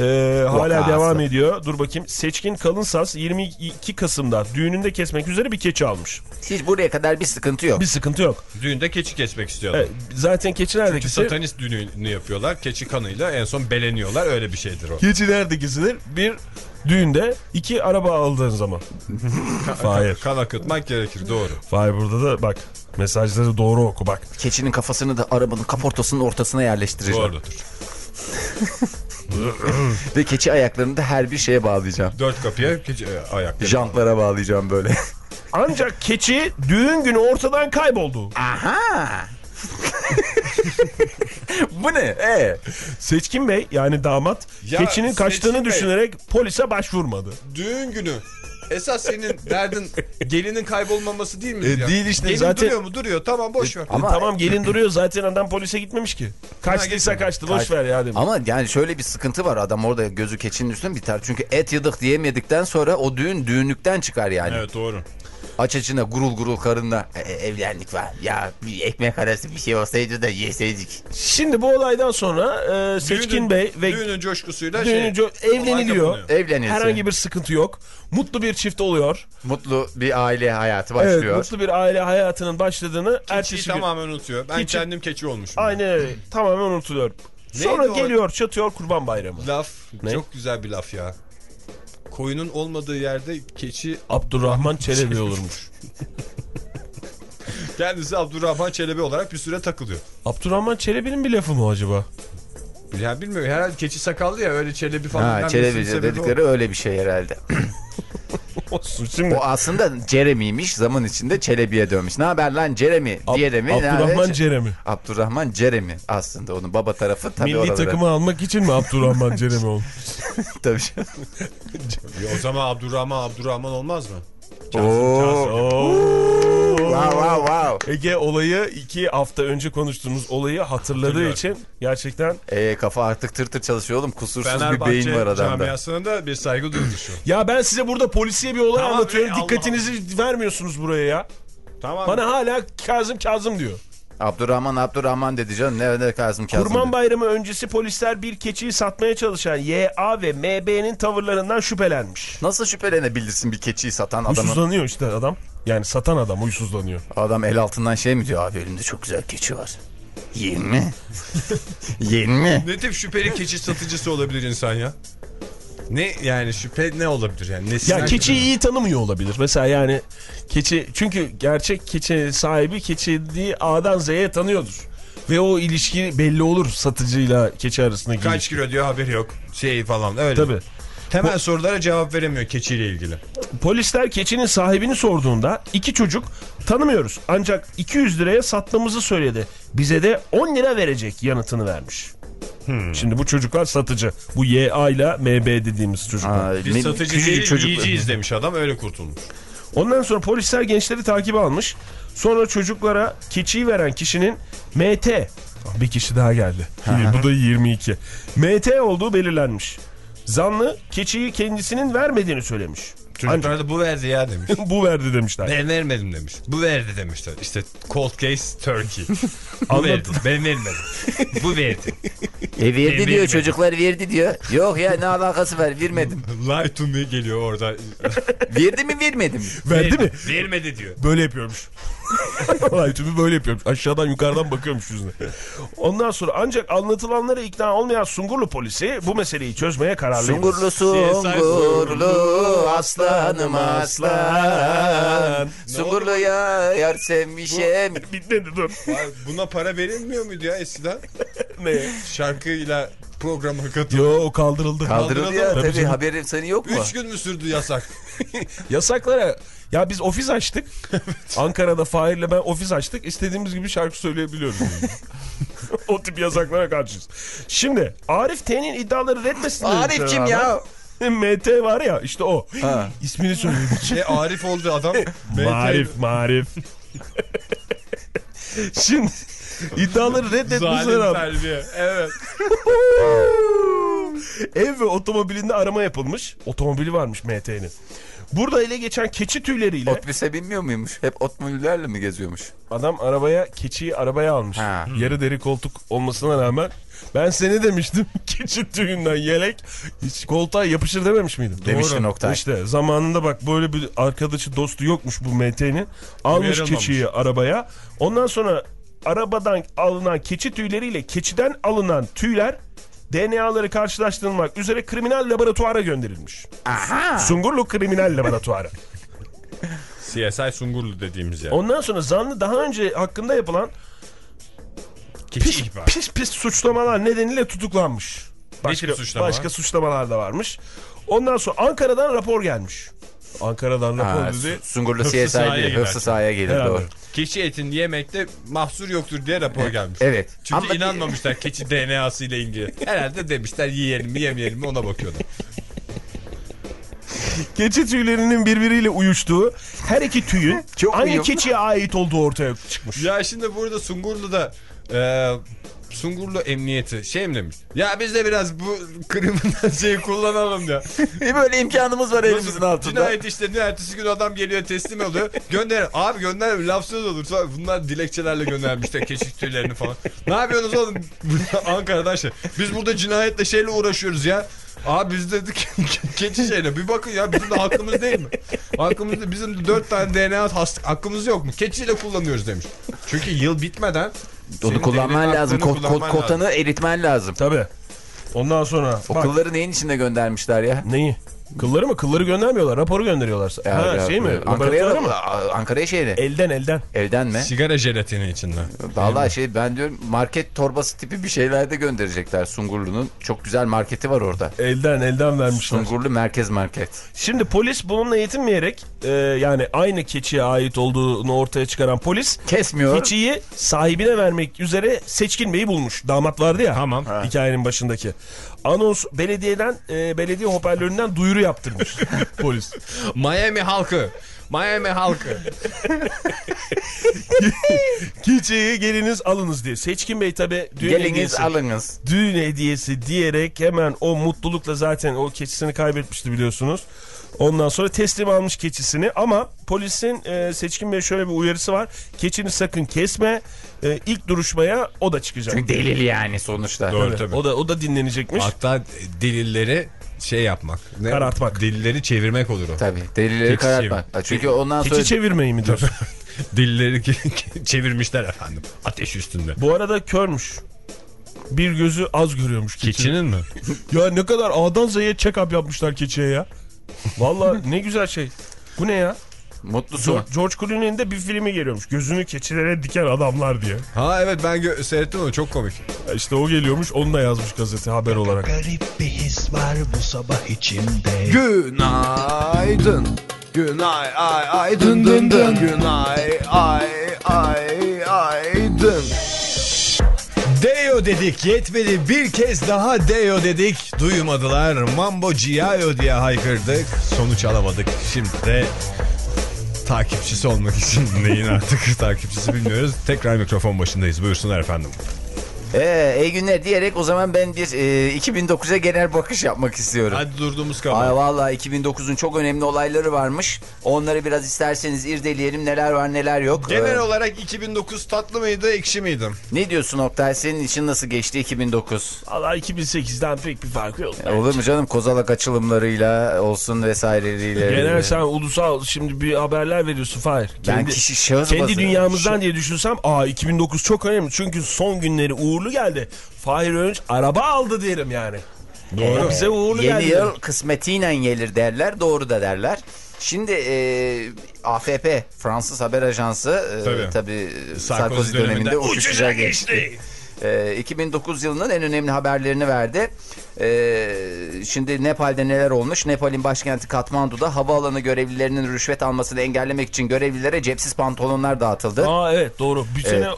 e, hala Vakası. devam ediyor. Dur bakayım. Seçkin Kalınsaz 22 Kasım'da düğününde kesmek üzere bir keçi almış. hiç buraya kadar bir sıkıntı yok. Bir sıkıntı yok. Düğünde keçi kesmek istiyordu. Evet, zaten keçi neredeki? Çünkü satanist düğünü yapıyorlar. Keçi kanıyla en son beleniyorlar. Öyle bir şeydir o. Keçi neredekisidir? Bir düğünde iki araba aldığın zaman. *laughs* Hayır. Kan akıtmak gerekir doğru. Hayır burada da bak mesajları doğru oku bak. Keçinin kafasını da arabanın kaportasının ortasına yerleştireceğim. Doğrudur. *laughs* Ve keçi ayaklarını da her bir şeye bağlayacağım. Dört kapıya keçi e, ayakları. Jantlara bağlayacağım böyle. Ancak keçi düğün günü ortadan kayboldu. Aha! *laughs* Bu ne? E. Seçkin Bey yani damat Ya, keçinin kaçtığını Seçkin Bey. düşünerek polise başvurmadı. Düğün günü. Esas senin derdin gelinin kaybolmaması değil mi? E, ya? değil işte, Gelin zaten- duruyor mu? Duruyor. Tamam boş ver. Ama- E, tamam gelin duruyor zaten adam polise gitmemiş ki. Kaçtıysa kaçtı boş ver ya demiş. Ama yani şöyle bir sıkıntı var. Adam orada gözü keçinin üstüne biter. Çünkü et yedik diyemedikten sonra o düğün düğünlükten çıkar yani. Evet doğru. Aç içine gurul gurul karınla "E, e, evlendik var. Ya bir ekmek arası bir şey olsaydı da yeseydik. Şimdi bu olaydan sonra e, Seçkin Düğünün- Bey ve Düğünün coşkusuyla düğünün şey, co- evleniliyor. Evlenilse. Herhangi bir sıkıntı yok. Mutlu bir çift oluyor. Mutlu bir aile hayatı Evet, başlıyor. mutlu bir aile hayatının başladığını Keçiyi ertesi gün. tamamen unutuyor. Ben Keçi- kendim keçi olmuşum. Aynen öyle. Tamamen unutuluyor. Sonra Neydi o? geliyor çatıyor kurban bayramı. Laf. Ne? Çok güzel bir laf ya. Koyunun olmadığı yerde keçi Abdurrahman Çelebi olurmuş. *laughs* kendisi Abdurrahman Çelebi olarak bir süre takılıyor. Abdurrahman Çelebi'nin bir lafı mı acaba? Yani bilmiyorum herhalde keçi sakallı ya öyle Çelebi falan. Ha, Çelebi dedikleri öyle bir şey herhalde. *laughs* Olsun şimdi. O aslında Jeremy'miş zaman içinde Çelebi'ye dönmüş. Ne haber lan Jeremy Ab- diye de mi? Abdurrahman Ceremi. Abdurrahman Jeremy aslında onun baba tarafı tabii Milli oralara. takımı almak için mi Abdurrahman *laughs* Ceremi olmuş? Tabii. *laughs* O zaman Abdurrahman Abdurrahman olmaz mı? Wow wow wow. Ege olayı iki hafta önce konuştuğumuz olayı hatırladığı Hatırlıyorum. için gerçekten Ee, kafa artık tır tır çalışıyor oğlum. Kusursuz bir Fenerbahçe beyin var adamda. camiasına da bir saygı duyulmuş. ya ben size burada polisiye bir olay Tamam anlatıyorum. be, Allah Dikkatinizi vermiyorsunuz buraya ya. tamam. Bana hala Kazım Kazım diyor. Abdurrahman Abdurrahman dedi canım. Ne ne Kazım Kazım Kurban dedi. Bayramı öncesi polisler bir keçiyi satmaya çalışan YA ve MB'nin tavırlarından şüphelenmiş. Nasıl şüphelenebilirsin bir keçiyi satan adamı? Huysuzlanıyor işte adam. Yani satan adam huysuzlanıyor. Adam el altından şey mi diyor abi elimde çok güzel keçi var. Yiyin mi? *laughs* Yiyin mi? Ne tip şüpheli keçi satıcısı olabilir insan ya? Ne yani şüphe ne olabilir yani? Nesinden Ya şüphe? iyi tanımıyor olabilir. Mesela yani keçi çünkü gerçek keçi sahibi keçiyi A'dan Z'ye tanıyordur. Ve o ilişki belli olur satıcıyla keçi arasındaki Kaç ilişki. kilo diyor haberi yok. Şey falan öyle. Tabii. Temel sorulara cevap veremiyor keçiyle ilgili. Polisler keçinin sahibini sorduğunda iki çocuk tanımıyoruz ancak 200 liraya satmamızı söyledi. Bize de 10 lira verecek yanıtını vermiş. Şimdi bu çocuklar satıcı. Bu YA ile MB dediğimiz çocuklar. Aa, Biz ne- satıcı değil çocuklar. yiyeceğiz demiş adam öyle kurtulmuş. Ondan sonra polisler gençleri takibe almış. Sonra çocuklara keçiyi veren kişinin MT. Bir kişi daha geldi. bu da 22. MT olduğu belirlenmiş. Zanlı keçiyi kendisinin vermediğini söylemiş. Çocuklar da bu verdi ya demiş. *laughs* bu verdi demişler. Ben vermedim demiş. Bu verdi demişler. İşte cold case Turkey. Bu Anladım. *laughs* verdi. Ben vermedim. bu verdi. E verdi Vermedim. diyor çocuklar verdi diyor. Yok ya ne alakası var vermedim. Lie to me geliyor orada. Verdi mi vermedi mi? Verdi mi? Vermedi diyor. Böyle yapıyormuş. *laughs* Olay tümü böyle yapıyormuş. Aşağıdan yukarıdan bakıyormuş yüzüne. Ondan sonra ancak anlatılanlara ikna olmayan Sungurlu polisi bu meseleyi çözmeye kararlıydı. Sungurlu sungurlu aslanım aslan. Sungurluya yar sevmişim. *laughs* Bitmedi dur. Buna para verilmiyor muydu ya eskiden? *laughs* ne? Şarkıyla programa katıl. Yo o kaldırıldı. Kaldırıldı ya Tabii tabii haberin seni yok mu? Üç gün mü sürdü yasak? Yasaklara ya biz ofis açtık. *laughs* Ankara'da Fahir'le ben ofis açtık. İstediğimiz gibi şarkı söyleyebiliyoruz. *laughs* o tip yasaklara karşıyız. Şimdi Arif T'nin iddiaları reddetmesin. Arif kim ya? MT *laughs* var ya işte o. Ha. İsmini söyledik. Şey Arif oldu adam. Marif, marif. Şimdi iddiaları reddetmişler Zalim abi. terbiye. Evet. Ev ve otomobilinde arama yapılmış. Otomobili varmış MT'nin. Burada ele geçen keçi tüyleriyle Otobüse binmiyor muymuş? Hep otomobillerle mi geziyormuş? adam arabaya keçiyi arabaya almış. Ha. Yarı deri koltuk olmasına rağmen ben seni demiştim *laughs* keçi tüyünden yelek hiç koltuğa yapışır dememiş miydim? Demiştin Doğru. Oktay. İşte zamanında bak böyle bir arkadaşı dostu yokmuş bu MT'nin. Almış keçiyi arabaya. Ondan sonra arabadan alınan keçi tüyleriyle keçiden alınan tüyler DNA'ları karşılaştırılmak üzere kriminal laboratuvara gönderilmiş. Aha. Sungurlu kriminal laboratuvarı. CSI Sungurlu dediğimiz yer. Ondan sonra zanlı daha önce hakkında yapılan Keçi pis, ihbar. pis pis suçlamalar nedeniyle tutuklanmış. Başka, suçlama? başka suçlamalar da varmış. Ondan sonra Ankara'dan rapor gelmiş. Ankara'dan dedi. Sungurlu Hıfzı CSI sahaya hıfzı sahaya gelir Herhalde. doğru. Keçi etin yemekte mahsur yoktur diye rapor gelmiş. Evet. Çünkü Ama- inanmamışlar keçi *laughs* DNA'sı ile ilgili. Herhalde demişler yiyelim mi yemeyelim mi ona bakıyorlar. Keçi tüylerinin birbiriyle uyuştuğu her iki tüyün Çok aynı uyum. keçiye ait olduğu ortaya çıkmış. Ya şimdi burada Sungurlu'da e, Sungurlu emniyeti şey mi demiş? Ya biz de biraz bu kriminal *laughs* şeyi kullanalım ya. Böyle imkanımız var elimizin altında. Cinayet işleniyor ertesi gün adam geliyor teslim oluyor. Gönder abi gönder lafsız olur. Sonra bunlar dilekçelerle göndermişler keçi tüylerini falan. Ne yapıyorsunuz oğlum? *laughs* Ankara'dan şey. Biz burada cinayetle şeyle uğraşıyoruz ya. Abi biz dedik *laughs* keçi şeyle bir bakın ya bizim de hakkımız değil mi? Hakkımız değil. Bizim de dört tane DNA hakkımız yok mu? Keçiyle kullanıyoruz demiş. Çünkü yıl bitmeden Onu kullanman lazım. Ko- kullanman kotanı eritmen lazım. Tabii. Ondan sonra O bak, neyin içinde göndermişler ya? neyi? Kılları mı? Kılları göndermiyorlar. Raporu gönderiyorlar. Ya, ha, ya, şey mi? Ankara'ya mı? Ankara'ya şeyle. Elden elden. Evden mi? Sigara jelatini içinden. Vallahi şey ben diyorum market torbası tipi bir şeyler de gönderecekler Sungurlu'nun. Çok güzel marketi var orada. Elden elden vermişler. Sungurlu Merkez Market. Şimdi polis bununla yetinmeyerek e, yani aynı keçiye ait olduğunu ortaya çıkaran polis Kesmiyor. keçiyi sahibine vermek üzere Seçkin Bey'i bulmuş. Damat vardı ya. Tamam. Hikayenin başındaki. Anons belediyeden e, belediye hoparlöründen duyuru yaptırmış *laughs* polis. Miami halkı. Miami halkı. *laughs* Keçiyi geliniz alınız diye. Seçkin Bey tabi düğün Geliniz hediyesi, alınız. düğün hediyesi diyerek hemen o mutlulukla zaten o keçisini kaybetmişti biliyorsunuz. Ondan sonra teslim almış keçisini ama polisin e, Seçkin Bey şöyle bir uyarısı var. Keçini sakın kesme. E, ilk duruşmaya o da çıkacak. Çünkü delil yani sonuçta. Doğru. Evet, tabii. O da o da dinlenecekmiş. Hatta delilleri şey yapmak. Ne? Karartmak. Delilleri çevirmek olur o. Tabii delilleri Keçi karartmak. Çünkü ondan sonra Keçi çevirmeyi mi diyorsun? *laughs* Delilleri çevirmişler efendim. Ateş üstünde. Bu arada körmüş. Bir gözü az görüyormuş keçi. Keçinin mi? *laughs* Ya ne kadar A'dan Z'ye check-up yapmışlar keçiye ya. Valla ne güzel şey. Bu ne ya? mutlusun. George, George Clooney'nin de bir filmi geliyormuş. Gözünü keçilere diken adamlar diye. Ha evet ben seyrettim onu çok komik. İşte o geliyormuş. Onu da yazmış gazete haber olarak. Garip bir his var bu sabah içimde Günaydın. Günay ay ay dın dın dın. Günay ay ay ay dın. Deo dedik yetmedi. Bir kez daha Deo dedik. Duymadılar. Mambo Giaio diye haykırdık. Sonuç alamadık. Şimdi de takipçisi olmak için *laughs* neyin artık takipçisi bilmiyoruz. Tekrar mikrofon başındayız. Buyursunlar efendim. Ee, iyi günler diyerek o zaman ben bir e, 2009'a genel bakış yapmak istiyorum. Hadi durduğumuz Ay kadar. vallahi 2009'un çok önemli olayları varmış. Onları biraz isterseniz irdeleyelim neler var neler yok. Genel Ee, olarak 2009 tatlı mıydı ekşi miydi? Ne diyorsun Oktay? Senin için nasıl geçti 2009? Allah 2008'den pek bir farkı yok. E, Olur mu canım? Kozalak açılımlarıyla olsun vesaireleriyle. Genel sen ulusal şimdi bir haberler veriyorsun Fahir. Ben kişi şahıs Kendi dünyamızdan diye düşünsem aa 2009 çok önemli. Çünkü son günleri uğurlu geldi. Fahir Önç araba aldı derim yani. Doğru. Bize uğurlu Yeni geldi. yıl kısmetiyle gelir derler. Doğru da derler. Şimdi e, AFP Fransız Haber Ajansı e, Tabii. tabii, Sarkozy Sarkozy döneminde uçuşa geçti. E, 2009 yılının en önemli haberlerini verdi. E, şimdi Nepal'de neler olmuş? Nepal'in başkenti Katmandu'da havaalanı görevlilerinin rüşvet almasını engellemek için görevlilere cepsiz pantolonlar dağıtıldı. Aa evet doğru. Bir Evet. sene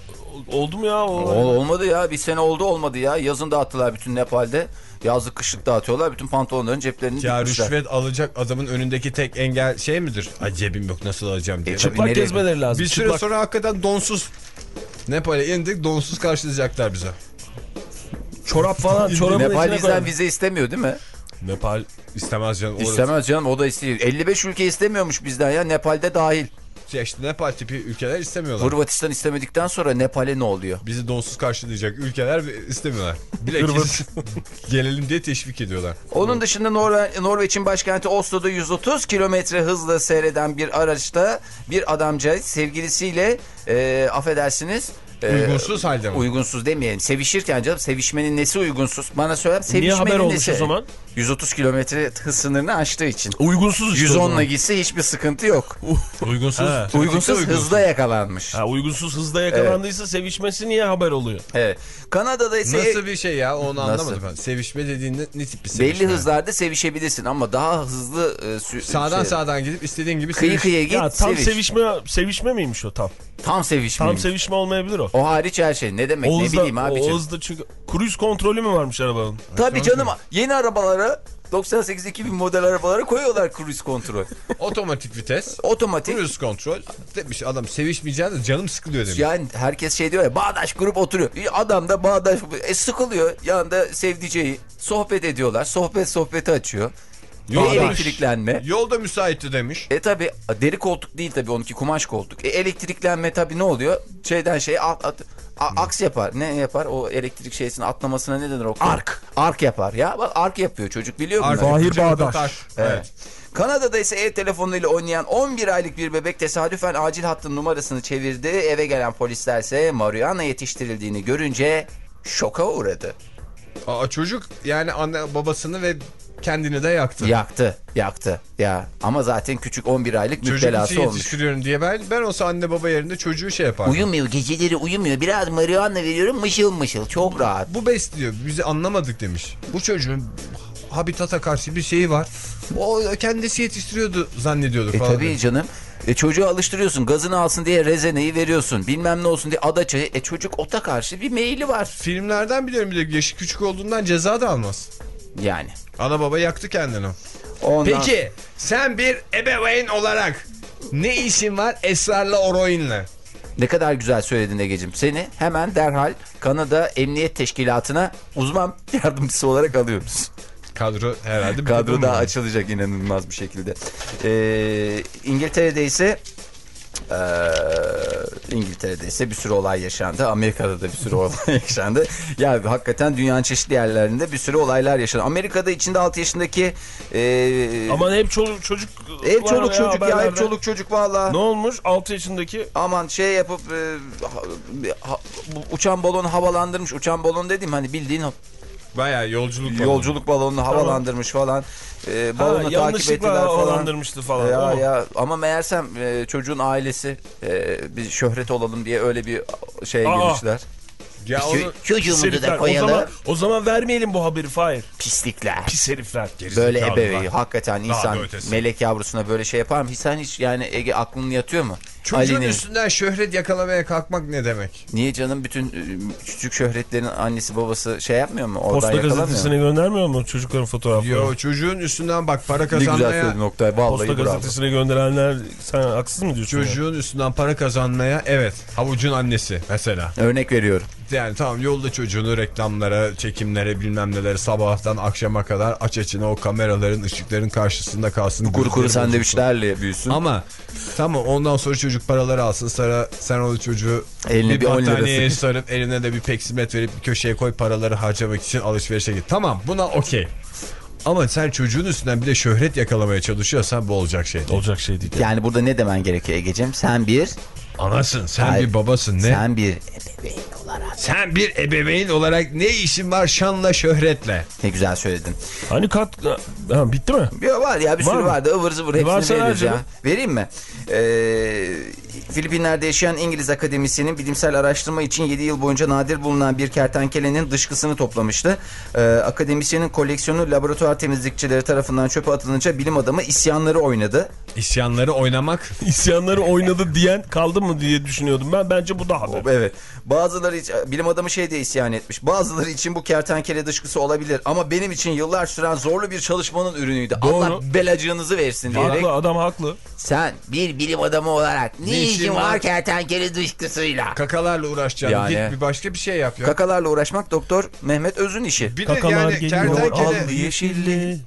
oldu mu ya? O... Ol- olmadı ya bir sene oldu olmadı ya yazın dağıttılar bütün Nepal'de yazlık kışlık dağıtıyorlar bütün pantolonların ceplerini Ya dikmişler. rüşvet alacak adamın önündeki tek engel şey midir? Ay cebim yok nasıl alacağım diye. E, Çıplak Nereye- gezmeleri lazım. Bir süre Çıplak. sonra hakikaten donsuz Nepal'e indik donsuz karşılayacaklar bize. Çorap falan çorabın Nepal içine bizden koyalım. vize istemiyor değil mi? Nepal istemez canım. Orası- İstemez canım o da istiyor. 55 ülke istemiyormuş bizden ya Nepal'de dahil. Ya işte Nepal tipi ülkeler istemiyorlar. Hırvatistan istemedikten sonra Nepal'e ne oluyor? Bizi donsuz karşılayacak ülkeler istemiyorlar. Bilakis *laughs* gelelim diye teşvik ediyorlar. Onun dışında Norve Norveç'in başkenti Oslo'da 130 kilometre hızla seyreden bir araçta bir adamca sevgilisiyle e, affedersiniz Uygunsuz halde mi? Uygunsuz demeyelim. Sevişirken canım sevişmenin nesi uygunsuz? Bana söyler Niye sevişmenin haber olmuş nesi? o zaman? 130 kilometre hız sınırını aştığı için. Uygunsuz işte o 110'la zaman. gitse hiçbir sıkıntı yok. *laughs* Uygunsuz. Ha. Uygunsuz hızda yakalanmış. Ha, uygunsuz hızda yakalandıysa sevişmesi niye haber oluyor? Evet. Kanada'da ise Nasıl bir şey ya onu Nasıl? anlamadım ben. Sevişme dediğinde ne tip bir sevişme? belli hızlarda sevişebilirsin ama daha hızlı e, Sağdan şey, sağdan gidip istediğin gibi kıyı kıyıya git Ya tam seviş. sevişme sevişme miymiş o tam? Tam sevişme. Tam sevişme olmayabilir o. o hariç her şey. Ne demek O ne bileyim abicim. o hızda çünkü cruise kontrolü mü varmış arabanın? Tabii canım yeni arabalara 98-2000 model arabalara koyuyorlar cruise kontrol. *laughs* Otomatik vites. Otomatik. Cruise kontrol. Demiş adam sevişmeyeceğini de canım sıkılıyor demiş. Yani herkes şey diyor ya bağdaş grup oturuyor. Adam da bağdaş e, sıkılıyor. Yanında sevdiceği sohbet ediyorlar. Sohbet sohbeti açıyor. Yolda- elektriklenme. Yolda müsaitti demiş. E tabi deri koltuk değil tabi onunki kumaş koltuk. E, elektriklenme tabi ne oluyor? Şeyden şey at, at- a- aks yapar. Ne yapar? O elektrik şeysini atlamasına ne denir o? Ark. Ark yapar ya. Bak ark yapıyor çocuk biliyor musun? Fahir Bağdaş. taş. Evet. Kanada'da ise ev telefonuyla oynayan 11 aylık bir bebek tesadüfen acil hattın numarasını çevirdi. Eve gelen polisler ise marihuana yetiştirildiğini görünce şoka uğradı. Aa, çocuk yani anne babasını ve kendini de yaktı. Yaktı, yaktı. Ya ama zaten küçük 11 aylık Çocuk müptelası için olmuş. yetiştiriyorum diye ben ben olsa anne baba yerinde çocuğu şey yapardım. Uyumuyor, geceleri uyumuyor. Biraz marihuana veriyorum mışıl mışıl. Çok rahat. Bu besliyor. Bizi anlamadık demiş. Bu çocuğun habitata karşı bir şeyi var. O kendisi yetiştiriyordu zannediyorduk E falan. tabii canım. E çocuğu alıştırıyorsun. Gazını alsın diye rezeneyi veriyorsun. Bilmem ne olsun diye adaçayı. E çocuk ota karşı bir meyili var. Filmlerden biliyorum bir de yaşı küçük olduğundan ceza da almaz. Yani. Ana baba yaktı kendini. Ondan... Peki sen bir ebeveyn olarak ne işin var esrarla oroinle? Ne kadar güzel söyledin Ege'cim. Seni hemen derhal Kanada Emniyet Teşkilatı'na uzman *laughs* yardımcısı olarak alıyoruz. Kadro herhalde *laughs* Kadro daha açılacak inanılmaz bir şekilde. Ee, İngiltere'de ise ee, İngiltere'de ise bir sürü olay yaşandı. Amerika'da da bir sürü *laughs* olay yaşandı. Ya hakikaten dünyanın çeşitli yerlerinde bir sürü olaylar yaşandı. Amerika'da içinde 6 yaşındaki ee, Aman hep çoluk çocuk var çoluk çocuk ya ev çoluk çocuk valla. Ne olmuş 6 yaşındaki Aman şey yapıp e, ha- ha- uçan balonu havalandırmış. Uçan balon dediğim hani bildiğin Bayağı yolculuk falan. yolculuk balonunu havalandırmış falan. E, balonu ha, takip yanlışlıkla ettiler falan. havalandırmıştı falan. Ya ya ama meğersem e, çocuğun ailesi e, bir şöhret olalım diye öyle bir şeye Aa. girmişler. Ya onu Ço- Çocuğumuzu Pis herifler. da O koyalım. zaman, o zaman vermeyelim bu haberi Fahir. Pislikler. Pis herifler. Böyle Gerizekalılar. ebeveyn hakikaten insan da ötesi. melek yavrusuna böyle şey yapar mı? Sen hiç yani Ege aklın yatıyor mu? çocuğun Ali'nin- üstünden şöhret yakalamaya kalkmak ne demek? Niye canım bütün e, küçük şöhretlerin annesi babası şey yapmıyor mu? Oradan Posta yakalamıyor gazetesine mu? göndermiyor mu çocukların fotoğraflarını? Yo çocuğun üstünden bak para Ne güzel kazanmaya söyledin Oktay. Vallahi Posta bravo. gazetesine gönderenler sen haksız mı diyorsun? ya? çocuğun üstünden para kazanmaya evet havucun annesi mesela. Örnek veriyorum. Yani tamam yolda çocuğunu reklamlara, çekimlere bilmem nelere sabahtan akşama kadar aç açına o kameraların ışıkların karşısında kalsın. Kuru kuru sandviçlerle büyüsün. Ama tamam ondan sonra çocuk paraları alsın sonra sen o çocuğu Eline bir bir on battaniyeye lirası. sarıp eline de bir peksimet verip bir köşeye koy paraları harcamak için alışverişe git. Tamam buna okey. Ama sen çocuğun üstünden bir de şöhret yakalamaya çalışıyorsan bu olacak şey değil. Olacak şey değil. Yani burada ne demen gerekiyor Ege'cim? Sen bir, Anasın sen Hayır. bir babasın ne? Sen... sen bir ebeveyn olarak. bir ebeveyn olarak ne işin var şanla şöhretle? Ne güzel söyledin. Hani kat... Ha, bitti mi? Ya var ya bir Var sürü mı? vardı ıvır zıvır hepsini Varsa ver veririz ya. Vereyim mi? Ee, Filipinler'de yaşayan İngiliz akademisyenin bilimsel araştırma için 7 yıl boyunca nadir bulunan bir kertenkelenin dışkısını toplamıştı. Ee, akademisyenin koleksiyonu laboratuvar temizlikçileri tarafından çöpe atılınca bilim adamı isyanları oynadı. İsyanları oynamak *laughs* İsyanları oynadı diyen kaldı mı diye düşünüyordum ben. Bence bu da haber. Evet. Bazıları için, bilim adamı şey diye isyan etmiş. Bazıları için bu kertenkele dışkısı olabilir ama benim için yıllar süren zorlu bir çalışmanın ürünüydü. Doğru. Allah belacığınızı versin diyerek. Haklı adam haklı. Sen bir bilim adamı olarak ne, Ne işin var var? kertenkele dışkısıyla? kakalarla uğraşacaksın. Yani. Git bir başka bir şey yap ya. Kakalarla uğraşmak doktor Mehmet Öz'ün işi. bir de Kakalar yani geliyor kertenkele allı yeşilli.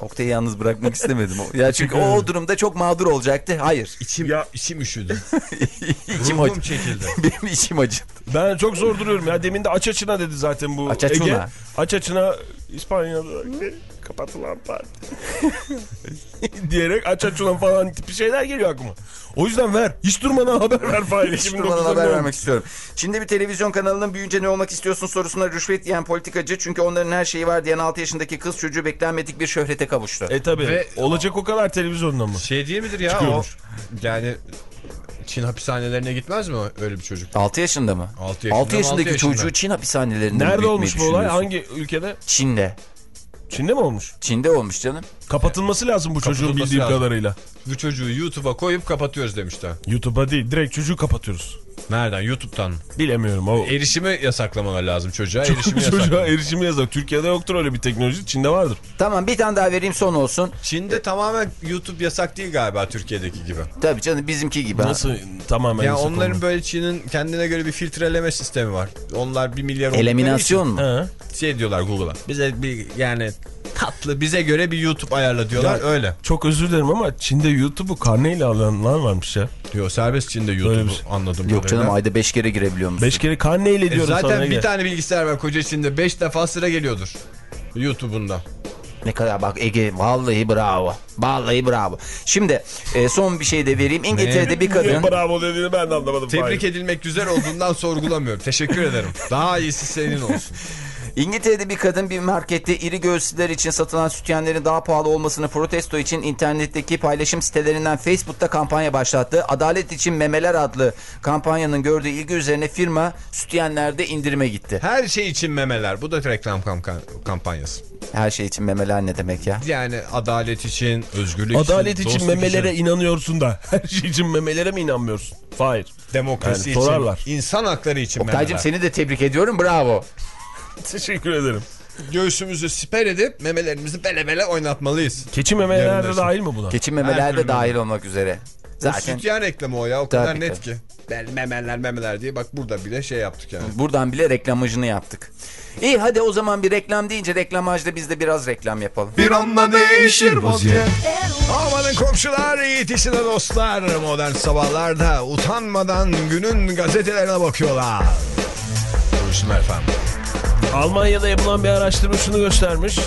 Oktay'ı yalnız bırakmak istemedim. Ya çünkü o, o durumda çok mağdur olacaktı. Hayır. içim, Ya- içim üşüdü. *laughs* içim Ruhum acı. çekildi. *laughs* Benim içim acıdı. Ben çok zor duruyorum ya. Demin de aç açına dedi zaten bu Aç açına. Ege. Aç açına İspanya'da kapatılan parti. *laughs* diyerek aç açılan falan tipi şeyler geliyor aklıma. O yüzden ver. Hiç durmadan haber ver Fahir. Hiç 2009'da durmadan haber vermek istiyorum. Çin'de bir televizyon kanalının büyüyünce ne olmak istiyorsun sorusuna rüşvet yiyen politikacı çünkü onların her şeyi var diyen 6 yaşındaki kız çocuğu beklenmedik bir şöhrete kavuştu. E tabi. Ve- Olacak o kadar televizyonda mı? Şey değil midir ya Çıkıyormuş. o yani Çin hapishanelerine gitmez mi o- öyle bir çocuk? 6 yaşında mı? Altı yaşında 6 mı, yaşındaki altı yaşında? çocuğu Çin hapishanelerinde mi Nerede olmuş bu olay? Hangi ülkede? Çin'de. Çin'de mi olmuş? Çin'de olmuş canım. Kapatılması lazım bu çocuğun bildiğim lazım. kadarıyla. Bu çocuğu YouTube'a koyup kapatıyoruz demişler. YouTube'a değil direkt çocuğu kapatıyoruz. Nereden? YouTube'dan. Bilemiyorum o. Erişimi yasaklamalar lazım çocuğa. Erişimi Çocuğa erişimi yazar. Türkiye'de yoktur öyle bir teknoloji. Çin'de vardır. Tamam bir tane daha vereyim son olsun. Çin'de tamamen YouTube yasak değil galiba Türkiye'deki gibi. Tabii canım bizimki gibi. ha. Nasıl tamamen Ya yasak onların oldu? böyle Çin'in kendine göre bir filtreleme sistemi var. Onlar bir milyar Eliminasyon mu? Şey diyorlar Google'a. Bize bir yani tatlı bize göre bir YouTube ayarla diyorlar Ya- öyle. Çok özür dilerim ama Çin'de YouTube'u karneyle alanlar varmış ya. Diyor serbest Çin'de YouTube'u şey. anladım. Yok canım kadarıyla. ayda 5 kere girebiliyor musun? Beş kere karneyle E diyorum sana. zaten bir tane bilgisayar var koca Çin'de 5 defa sıra geliyordur. YouTube'unda. Ne kadar bak Ege vallahi bravo. Vallahi bravo. Şimdi e, son bir şey de vereyim. İngiltere'de bir kadın Bravo dediğini ben de anlamadım. Tebrik Fahir. edilmek güzel olduğundan sorgulamıyorum. Teşekkür ederim. Daha iyisi senin olsun. *laughs* İngiltere'de bir kadın bir markette iri göğüslüler için satılan sütyenlerin daha pahalı olmasını protesto için internetteki paylaşım sitelerinden Facebook'ta kampanya başlattı. Adalet için Memeler adlı kampanyanın gördüğü ilgi üzerine firma sütyenlerde indirime gitti. Her şey için memeler. Bu da reklam kamp- kampanyası. Her şey için memeler ne demek ya? Yani adalet için, özgürlük Adalet için, için memelere için, inanıyorsun da *laughs* her şey için memelere mi inanmıyorsun? Hayır. demokrasi Yani için, sorarlar. insan hakları için Oktay'cım memeler. seni de tebrik ediyorum bravo. Teşekkür ederim. Göğsümüzü siper edip memelerimizi bele bele oynatmalıyız. Keçi memeler de Yarın dahil mi buna? Keçi memeler de dahil olmak üzere. Zaten. Zaten Sütyen reklamı o ya o kadar Tabii, net tabii. ki. Bel, memeler memeler diye bak burada bile şey yaptık yani. buradan bile reklamajını yaptık. İyi hadi o zaman bir reklam deyince reklamajda biz de biraz reklam yapalım. Bir anda değişir vaziyet Amanın komşular, yetişin dostlar. Modern sabahlarda utanmadan günün gazetelerine bakıyorlar. Buyursunlar efendim. Almanya'da yapılan bir araştırma şunu göstermiş.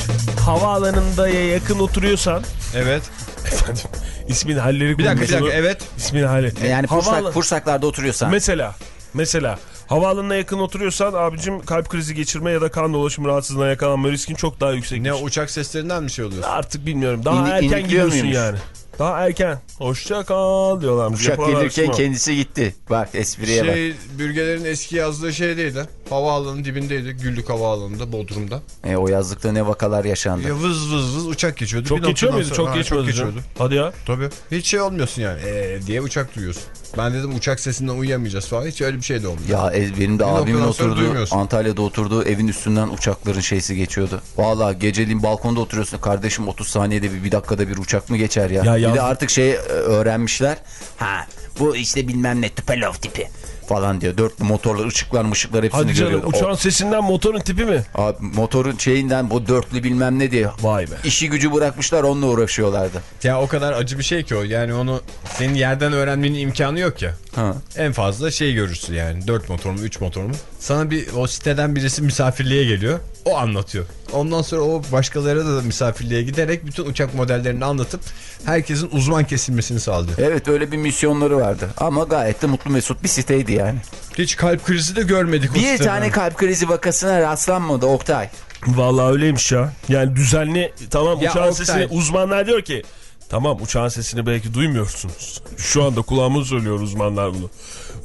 Havaalanında ya yakın oturuyorsan Evet. efendim ismin halleri Bir dakika bir dakika evet. İsmin halleri. Yani Fursak, Havaalan- Fursaklar'da oturuyorsan. Mesela mesela havaalanına yakın oturuyorsan abicim kalp krizi geçirme ya da kan dolaşımı rahatsızlığına yakalanma riskin çok daha yüksek. Ne uçak seslerinden mi şey oluyor? Artık bilmiyorum. Daha İndi- erken gidiyorsun muymuş? yani. Daha erken. Hoşça kal diyorlarmış. Uçak gelirken araştırma. kendisi gitti. Bak espriye bak. Şey bürgelerin eski yazdığı şeydeydi. Havaalanının dibindeydi. Güllük Havaalanı'nda Bodrum'da. E, o yazlıkta ne vakalar yaşandı. Ya vız vız vız uçak geçiyordu. Çok Bir geçiyor muydu? sonra- Çok Ha, geçmiyordu. Çok geçiyordu. Hadi ya. Tabii. Hiç şey olmuyorsun yani. Ee, diye uçak duyuyorsun. Ben dedim uçak sesinden uyuyamayacağız falan. Hiç öyle bir şey de olmuyor. Ya e, benim de Bir abimin oturduğu. Antalya'da oturduğu evin üstünden uçakların şeysi geçiyordu. Valla geceliğin balkonda oturuyorsun kardeşim 30 saniyede bir, bir dakikada bir uçak mı geçer ya? Ya bir de artık şey e, öğrenmişler. Ha bu işte bilmem ne Tupelov tipi falan diyor. Dörtlü motorlar ışıklar mışıklar hepsini Hadi canım görüyor. uçağın sesinden motorun tipi mi? O, abi, motorun şeyinden bu dörtlü bilmem ne diye. Vay be. İşi gücü bırakmışlar onunla uğraşıyorlardı. Ya o kadar acı bir şey ki o. Yani onu senin yerden öğrenmenin imkanı yok ya. Ha. En fazla şey görürsün yani. 4 motor mu 3 motor mu? Sana bir o siteden birisi misafirliğe geliyor. O anlatıyor. Ondan sonra o başkaları da misafirliğe giderek bütün uçak modellerini anlatıp herkesin uzman kesilmesini sağlıyor. Evet öyle bir misyonları vardı. Ama gayet de mutlu mesut bir siteydi yani. Hiç kalp krizi de görmedik o Bir siteden. tane kalp krizi vakasına rastlanmadı Oktay. Vallahi öyleymiş ya. Yani düzenli tamam Ya uçağın Oktay. sesini uzmanlar diyor ki tamam uçağın sesini belki duymuyorsunuz. Şu anda kulağımız söylüyor uzmanlar bunu.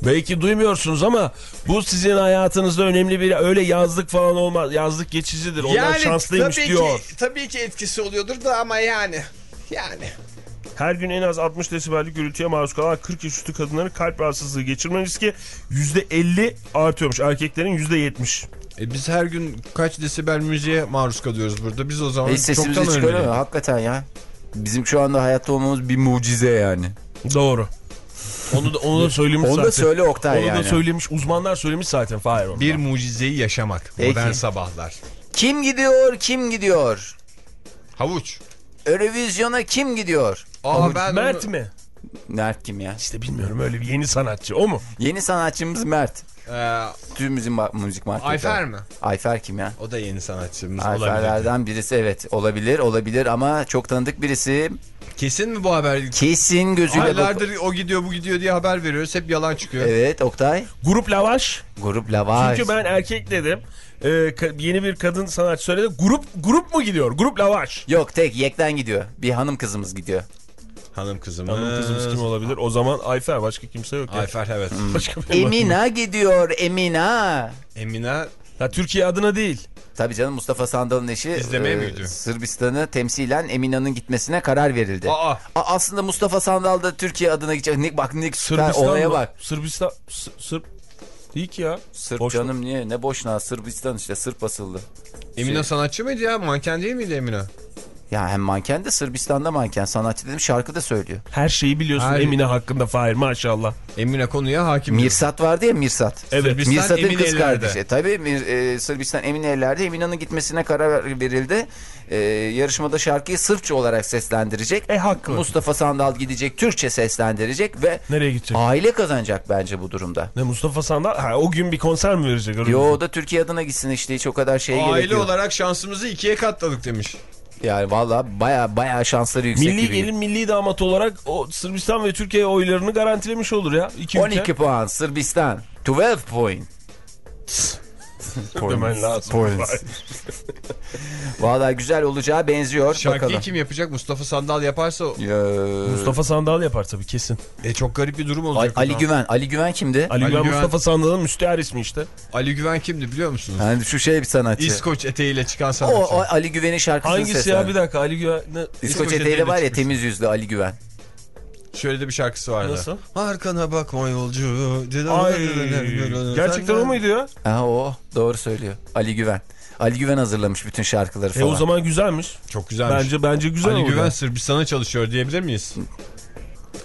Belki duymuyorsunuz ama bu sizin hayatınızda önemli bir öyle yazlık falan olmaz. Yazlık geçicidir. Onlar şanslıymış tabii diyor. Ki, tabii ki etkisi oluyordur da ama yani. Yani. Her gün en az 60 desibellik gürültüye maruz kalan 40 yaş üstü kadınların kalp rahatsızlığı geçirme riski %50 artıyormuş. Erkeklerin %70. E biz her gün kaç desibel müziğe maruz kalıyoruz burada. Biz o zaman Hiç sesimizi çoktan çıkarıyor ölmeliyiz. Hakikaten ya. Bizim şu anda hayatta olmamız bir mucize yani. Doğru. Onu da, onu da söylemiş Onu zaten. da söyle Oktay Onu yani. da söylemiş. Uzmanlar söylemiş zaten. Fahir onu. Bir mucizeyi yaşamak. Peki. Modern sabahlar. Kim gidiyor kim gidiyor? Havuç. Eurovizyona kim gidiyor? Aa, ben Mert onu- mi? Mert kim ya? İşte bilmiyorum öyle bir yeni sanatçı. O mu? Yeni sanatçımız Mert. Ee, Tüm müzik, müzik marketi. Ayfer mi? Ayfer kim ya? O da yeni sanatçımız olabilir. Ayferlerden birisi evet olabilir olabilir ama çok tanıdık birisi. Kesin mi bu haber? Kesin gözüyle bak. Aylardır o gidiyor bu gidiyor diye haber veriyoruz. Hep yalan çıkıyor. Evet Oktay. Grup Lavaş. Grup Lavaş. Çünkü ben erkek dedim. Ee, yeni bir kadın sanatçı söyledi. Grup grup mu gidiyor? Grup Lavaş. Yok tek yekten gidiyor. Bir hanım kızımız gidiyor. Hanım kızımız. Hanım kızımız kim olabilir? O zaman Ayfer. Başka kimse yok. ya. Ayfer evet. Başka bir Emina gidiyor Emina. Emine Ha, Türkiye adına değil. Tabii canım Mustafa Sandal'ın eşi gidiyor? Sırbistan'ı temsilen Emina'nın gitmesine karar verildi. Aa. A- aslında Mustafa Sandal da Türkiye adına gidecek. Ne, bak ne süper Sırbistan olaya mı? bak. Sırbistan. Sırp. Değil ki ya. Sırp Boş- canım niye? Ne boşuna Sırbistan işte Sırp asıllı. Emine sanatçı mıydı ya? Manken değil miydi Emine? Ya hem manken de Sırbistan'da manken. Sanatçı dedim şarkı da söylüyor. Her şeyi biliyorsun Her- Emine hakkında Fahir maşallah. Emine konuya hakim. Mirsat vardı ya Mirsat. Evet. Mirsat'ın Emine kız ellerde. kardeşi. Tabii e, Sırbistan Emine ellerde. Emina'nın gitmesine karar verildi. E, yarışmada şarkıyı Sırpça olarak seslendirecek. E haklı. Mustafa Sandal gidecek Türkçe seslendirecek ve Nereye gidecek? aile kazanacak bence bu durumda. Ne Mustafa Sandal? Ha, o gün bir konser mi verecek? Yo o da Türkiye adına gitsin işte hiç o kadar şey Aile gerekiyor. olarak şansımızı ikiye katladık demiş. Yani valla baya baya şansları yüksek Milli gibi. gelin milli damat olarak o Sırbistan ve Türkiye oylarını garantilemiş olur ya. İki 12 ülke. puan Sırbistan. 12 point. Demen lazım. Points. *laughs* Valla güzel olacağı benziyor. Şarkıyı Bakalım. kim yapacak? Mustafa Sandal yaparsa Ya, Mustafa Sandal yapar tabii kesin. e, çok garip bir durum Ali, olacak. o Ali zaman. Güven. Ali Güven kimdi? Ali, Ali Güven Güven- Mustafa Sandal'ın müstehar ismi işte. Ali Güven kimdi biliyor musunuz? Yani şu şey bir sanatçı. İskoç eteğiyle çıkan o, sanatçı. o Ali Güven'in şarkısını Hangisi ya bir dakika Ali Güven. İskoç İskoç eteğiyle eteğiyle var ya çıkmış. temiz yüzlü Ali Güven. Şöyle de bir şarkısı vardı. Nasıl? Arkana bakma yolcu. Ay, gerçekten o muydu ya? Ha o doğru söylüyor. Ali Güven. Ali Güven hazırlamış bütün şarkıları E falan. o zaman güzelmiş. Çok güzelmiş. Bence bence güzel Ali oldu. Güven Sırbistan'a çalışıyor diyebilir miyiz?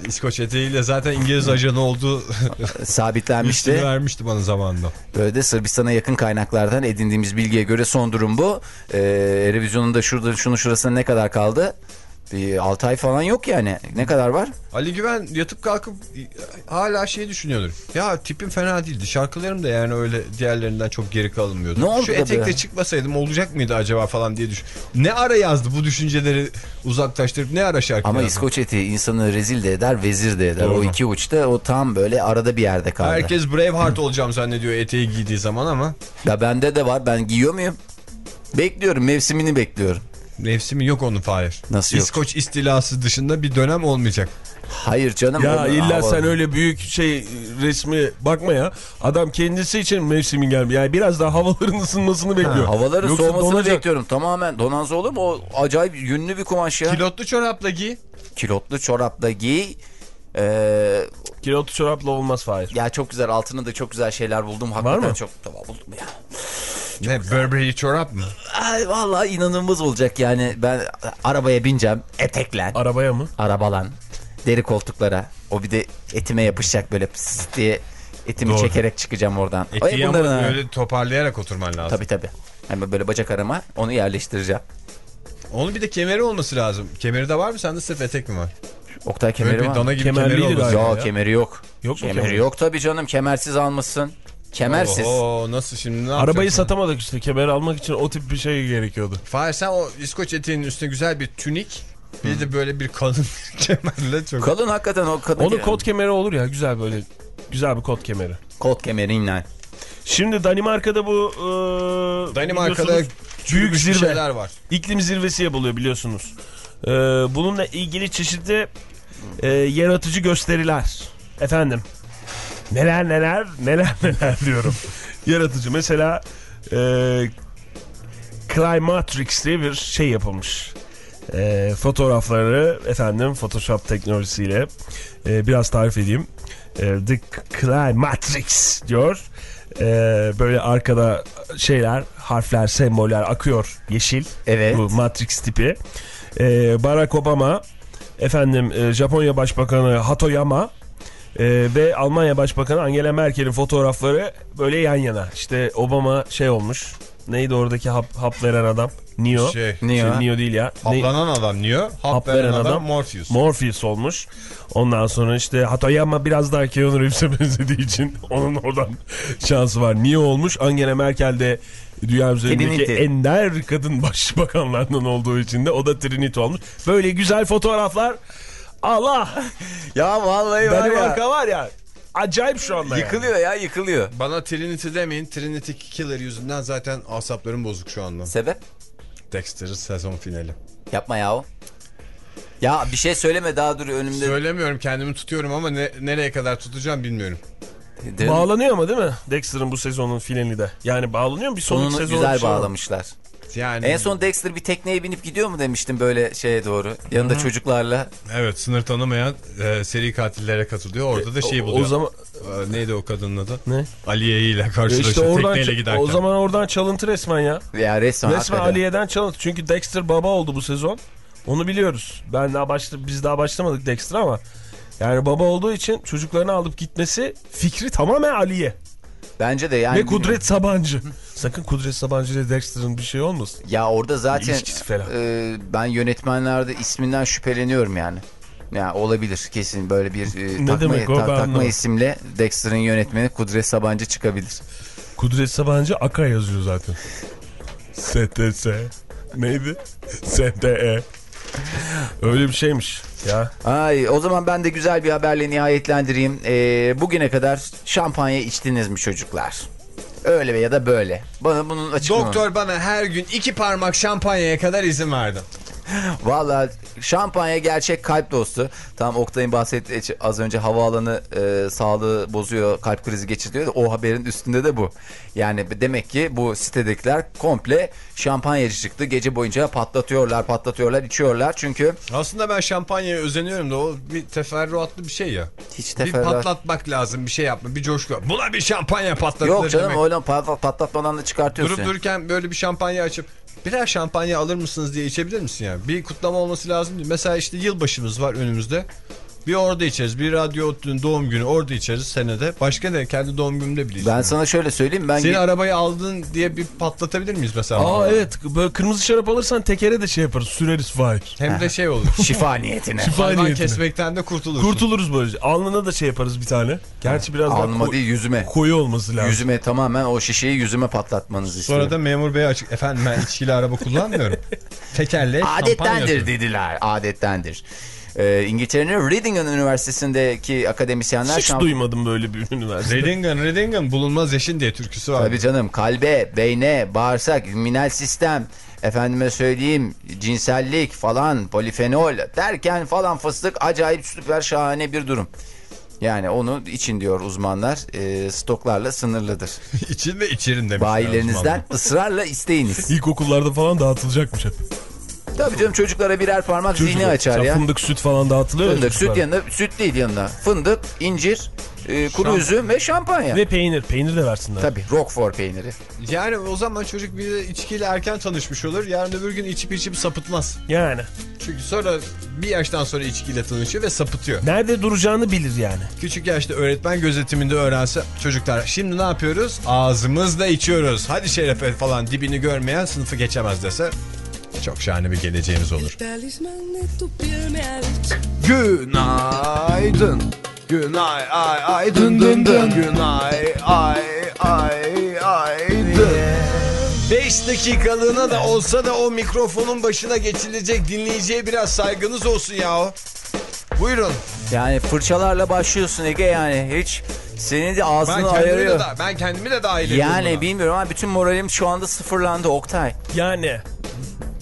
İskoç eteğiyle zaten İngiliz ajanı olduğu *laughs* Sabitlenmişti. vermişti bana zamanında. Böyle de Sırbistan'a yakın kaynaklardan edindiğimiz bilgiye göre son durum bu. Ee, revizyonun da şurada şunun şurasına ne kadar kaldı? Bir 6 ay falan yok yani. Ne kadar var? Ali Güven yatıp kalkıp hala şey düşünüyordur. Ya tipim fena değildi. Şarkılarım da yani öyle diğerlerinden çok geri kalınmıyordu. Ne oldu Şu etekle çıkmasaydım olacak mıydı acaba falan diye düşün. Ne ara yazdı bu düşünceleri uzaklaştırıp ne ara şarkı Ama yazdı? İskoç eteği insanı rezil de eder, vezir de eder. Doğru. O iki uçta o tam böyle arada bir yerde kaldı. Herkes Braveheart olacağım zannediyor eteği giydiği zaman ama Ya bende de var. Ben giyiyor muyum? Bekliyorum. Mevsimini bekliyorum. Mevsimi yok onun Fahir. Nasıl yok? İskoç istilası dışında bir dönem olmayacak. Hayır canım. Ya illa hava- sen öyle büyük şey resmi bakma ya. Adam kendisi için mevsimin gelmiyor. Yani biraz daha havaların ısınmasını bekliyor. Havaların Yoksa soğumasını donacak. bekliyorum. Tamamen donanza olur mu? O acayip yünlü bir kumaş ya. Kilotlu çorapla giy. Kilotlu çorapla giy. Ee, Kilotlu çorapla olmaz Fahir. ya çok güzel altına da çok güzel şeyler buldum. Hakikaten mı? çok tamam buldum ya. Ne Burberry çorap mı? Ay vallahi inanılmaz olacak yani. Ben arabaya bineceğim. Eteklen. Arabaya mı? arabalan. Deri koltuklara. O bir de etime yapışacak böyle pıs diye etimi Doğru. çekerek çıkacağım oradan. Eti Ay, ama bunların ha. öyle toparlayarak oturman lazım. Tabii tabii. Hemen böyle bacak arama onu yerleştireceğim. Onun bir de kemeri olması lazım. Kemeri de var mı? Sende sırf etek mi var? Oktay Böyle kemeri var dana gibi Kemerliydi kemeri olması Yok ya. kemeri yok. Yok mu Kemeri kemeri? yok tabii canım. Kemersiz almışsın. Kemersiz. Oo nasıl şimdi ne Arabayı satamadık işte. Kemer almak için o tip bir şey gerekiyordu. Fahir sen o İskoç eteğinin üstüne güzel bir tünik. Bir de böyle bir kalın *laughs* kemerle çok. Kalın hakikaten o kadın. Onun kot kemeri olur ya güzel böyle. Güzel bir kot kemeri. Kot kemeriyle. Şimdi Danimarka'da bu e, Danimarka'da büyük zirve. şeyler var. iklim zirvesi yapılıyor biliyorsunuz. E, bununla ilgili çeşitli e, yaratıcı gösteriler. Efendim. Neler neler neler *laughs* neler diyorum. yaratıcı. Mesela e, Climatrix diye bir şey yapılmış. E, fotoğrafları efendim Photoshop teknolojisiyle e, biraz tarif edeyim. E, The Climatrix diyor. E, böyle arkada şeyler, harfler, semboller akıyor yeşil. Evet. Bu Matrix tipi. E, Barack Obama, efendim e, Japonya Başbakanı Hatoyama e, ve Almanya Başbakanı Angela Merkel'in fotoğrafları böyle yan yana. İşte Obama şey olmuş. Neydi oradaki hap, hap veren adam? Neo. Şey, Neo. Neo değil ya. Ne- Haplanan adam Neo, hap, veren adam, Morpheus. Morpheus olmuş. Ondan sonra işte Hatoyama biraz daha Keanu Reeves'e *laughs* benzediği için onun oradan şansı var. Neo olmuş. Angela Merkel de dünya üzerindeki Trinity. ender kadın *laughs* başbakanlarından olduğu için de o da Trinity olmuş. Böyle güzel fotoğraflar. Allah! Ya vallahi var ya. Danimarka var ya. Acayip şu anda yani. Yıkılıyor ya yıkılıyor. Bana Trinity demeyin. Trinity Killer yüzünden zaten asaplarım bozuk şu anda. Sebep? Dexter'ın sezon finali. Yapma ya o. Ya bir şey söyleme daha dur önümde. Söylemiyorum kendimi tutuyorum ama ne, nereye kadar tutacağım bilmiyorum. Dedim, Bağlanıyor ama değil mi? Dexter'ın bu sezonun finali de. Yani bağlanıyor mu? Bir sonraki sezon güzel şey var. Yani En son Dexter bir tekneye binip gidiyor mu demiştim böyle şeye doğru. Yanında çocuklarla. evet sınır tanımayan e, seri katillere katılıyor. Orada da şey O- buluyor. O zaman E, neydi o kadının adı? ne? Aliye ile karşılaşıyor işte oradan tekneyle giderken. o zaman oradan çalıntı resmen ya. Ya resmen, Resmen hakikaten. Aliye'den çalıntı. Çünkü Dexter baba oldu bu sezon. Onu biliyoruz. Ben daha başla, biz daha başlamadık Dexter ama yani baba olduğu için çocuklarını alıp gitmesi fikri tamamen Aliye. Bence de yani. Ve Kudret Sabancı. *laughs* Sakın Kudret Sabancı ile Dexter'ın bir şey olmasın. Ya orada zaten e, ben yönetmenlerde isminden şüpheleniyorum yani. Ya olabilir kesin böyle bir e, takma, demek ta- takma anlamadım. isimle Dexter'ın yönetmeni Kudret Sabancı çıkabilir. Kudret Sabancı Aka yazıyor zaten. STS. Neydi? STE. Öyle bir şeymiş ya. Ay o zaman ben de güzel bir haberle nihayetlendireyim. E, bugüne kadar şampanya içtiniz mi çocuklar? Öyle ya da böyle. Bana bunun açıklaması. Doktor bana her gün iki parmak şampanyaya kadar izin verdi. *laughs* Valla şampanya gerçek kalp dostu. Tam Oktay'ın bahsettiği az önce havaalanı e, sağlığı bozuyor, kalp krizi geçiriyor. O haberin üstünde de bu. Yani demek ki bu sitedekiler komple şampanyacı çıktı. Gece boyunca patlatıyorlar, patlatıyorlar, içiyorlar. Çünkü Aslında ben şampanyaya özeniyorum da o bir teferruatlı bir şey ya. hiç Bir teferruat... patlatmak lazım bir şey yapma bir coşku. Buna bir şampanya patlatılır Yok canım demek. öyle pat- patlatmadan da çıkartıyorsun. Durup dururken böyle bir şampanya açıp birer şampanya alır mısınız diye içebilir misin yani? Bir kutlama olması lazım. Mesela işte yılbaşımız var önümüzde. Bir orada içeriz. Bir radyo Otlu'nun doğum günü orada içeriz senede. Başka ne? Kendi doğum günümde bile Ben sana şöyle söyleyeyim. Ben Senin arabayı aldın diye bir patlatabilir miyiz mesela? Aa evet böyle kırmızı şarap alırsan tekere de şey yaparız süreriz Fahir. Hem de şey olur. *laughs* şifa niyetine. Şifa Hayvan niyetine. kesmekten de kurtulursun. Kurtuluruz böylece. Alnına da şey yaparız bir tane. Gerçi biraz daha Alnıma koy- değil yüzüme. koyu olması lazım. Yüzüme tamamen o şişeyi yüzüme patlatmanızı istiyorum. Sonra da memur bey açık. Efendim ben içkili araba kullanmıyorum. *laughs* Tekerle şampanya Adettendir dediler. Adettendir. Ee, İngiltere'nin Reading Üniversitesi'ndeki akademisyenler Hiç şamp- duymadım böyle bir üniversite. Redingen, Redingen bulunmaz eşin diye türküsü var. Tabii canım kalbe, beyne, bağırsak, immünal sistem, efendime söyleyeyim cinsellik falan polifenol derken falan fıstık acayip süper şahane bir durum. Yani onu için diyor uzmanlar e, stoklarla sınırlıdır. *laughs* İçin ve içerin demiş. Bayilerinizden ısrarla isteyiniz. İlkokullarda falan dağıtılacakmış hep. Tabii canım çocuklara birer parmak zihni Çocuk- açar Sen ya. Fındık süt falan dağıtılıyor ya Fındık, süt yanında, süt değil yanında. Fındık, incir, e, kuru üzüm ve şampanya. Ve peynir. Peynir de versinler. Tabii Roquefort peyniri. Yani o zaman çocuk bir içkiyle erken tanışmış olur. Yarın öbür gün içip içip sapıtmaz. Yani. Çünkü sonra bir yaştan sonra içkiyle tanışıyor ve sapıtıyor. Nerede duracağını bilir yani. Küçük yaşta öğretmen gözetiminde öğrense çocuklar şimdi ne yapıyoruz? Ağzımızla içiyoruz. Hadi şerefe falan dibini görmeyen sınıfı geçemez dese çok şahane bir geleceğimiz olur. De Günaydın. Günay ay ay dın dın dın. Günay ay ay ay dın. 5 dakikalığına da olsa da o mikrofonun başına geçilecek dinleyiciye biraz saygınız olsun ya. Buyurun. Yani fırçalarla başlıyorsun Ege yani hiç seni de Ben ağzını de, ayarıyor. da, ben kendimi de dahil ediyorum. Yani buna. bilmiyorum ama bütün moralim şu anda sıfırlandı Oktay. Yani.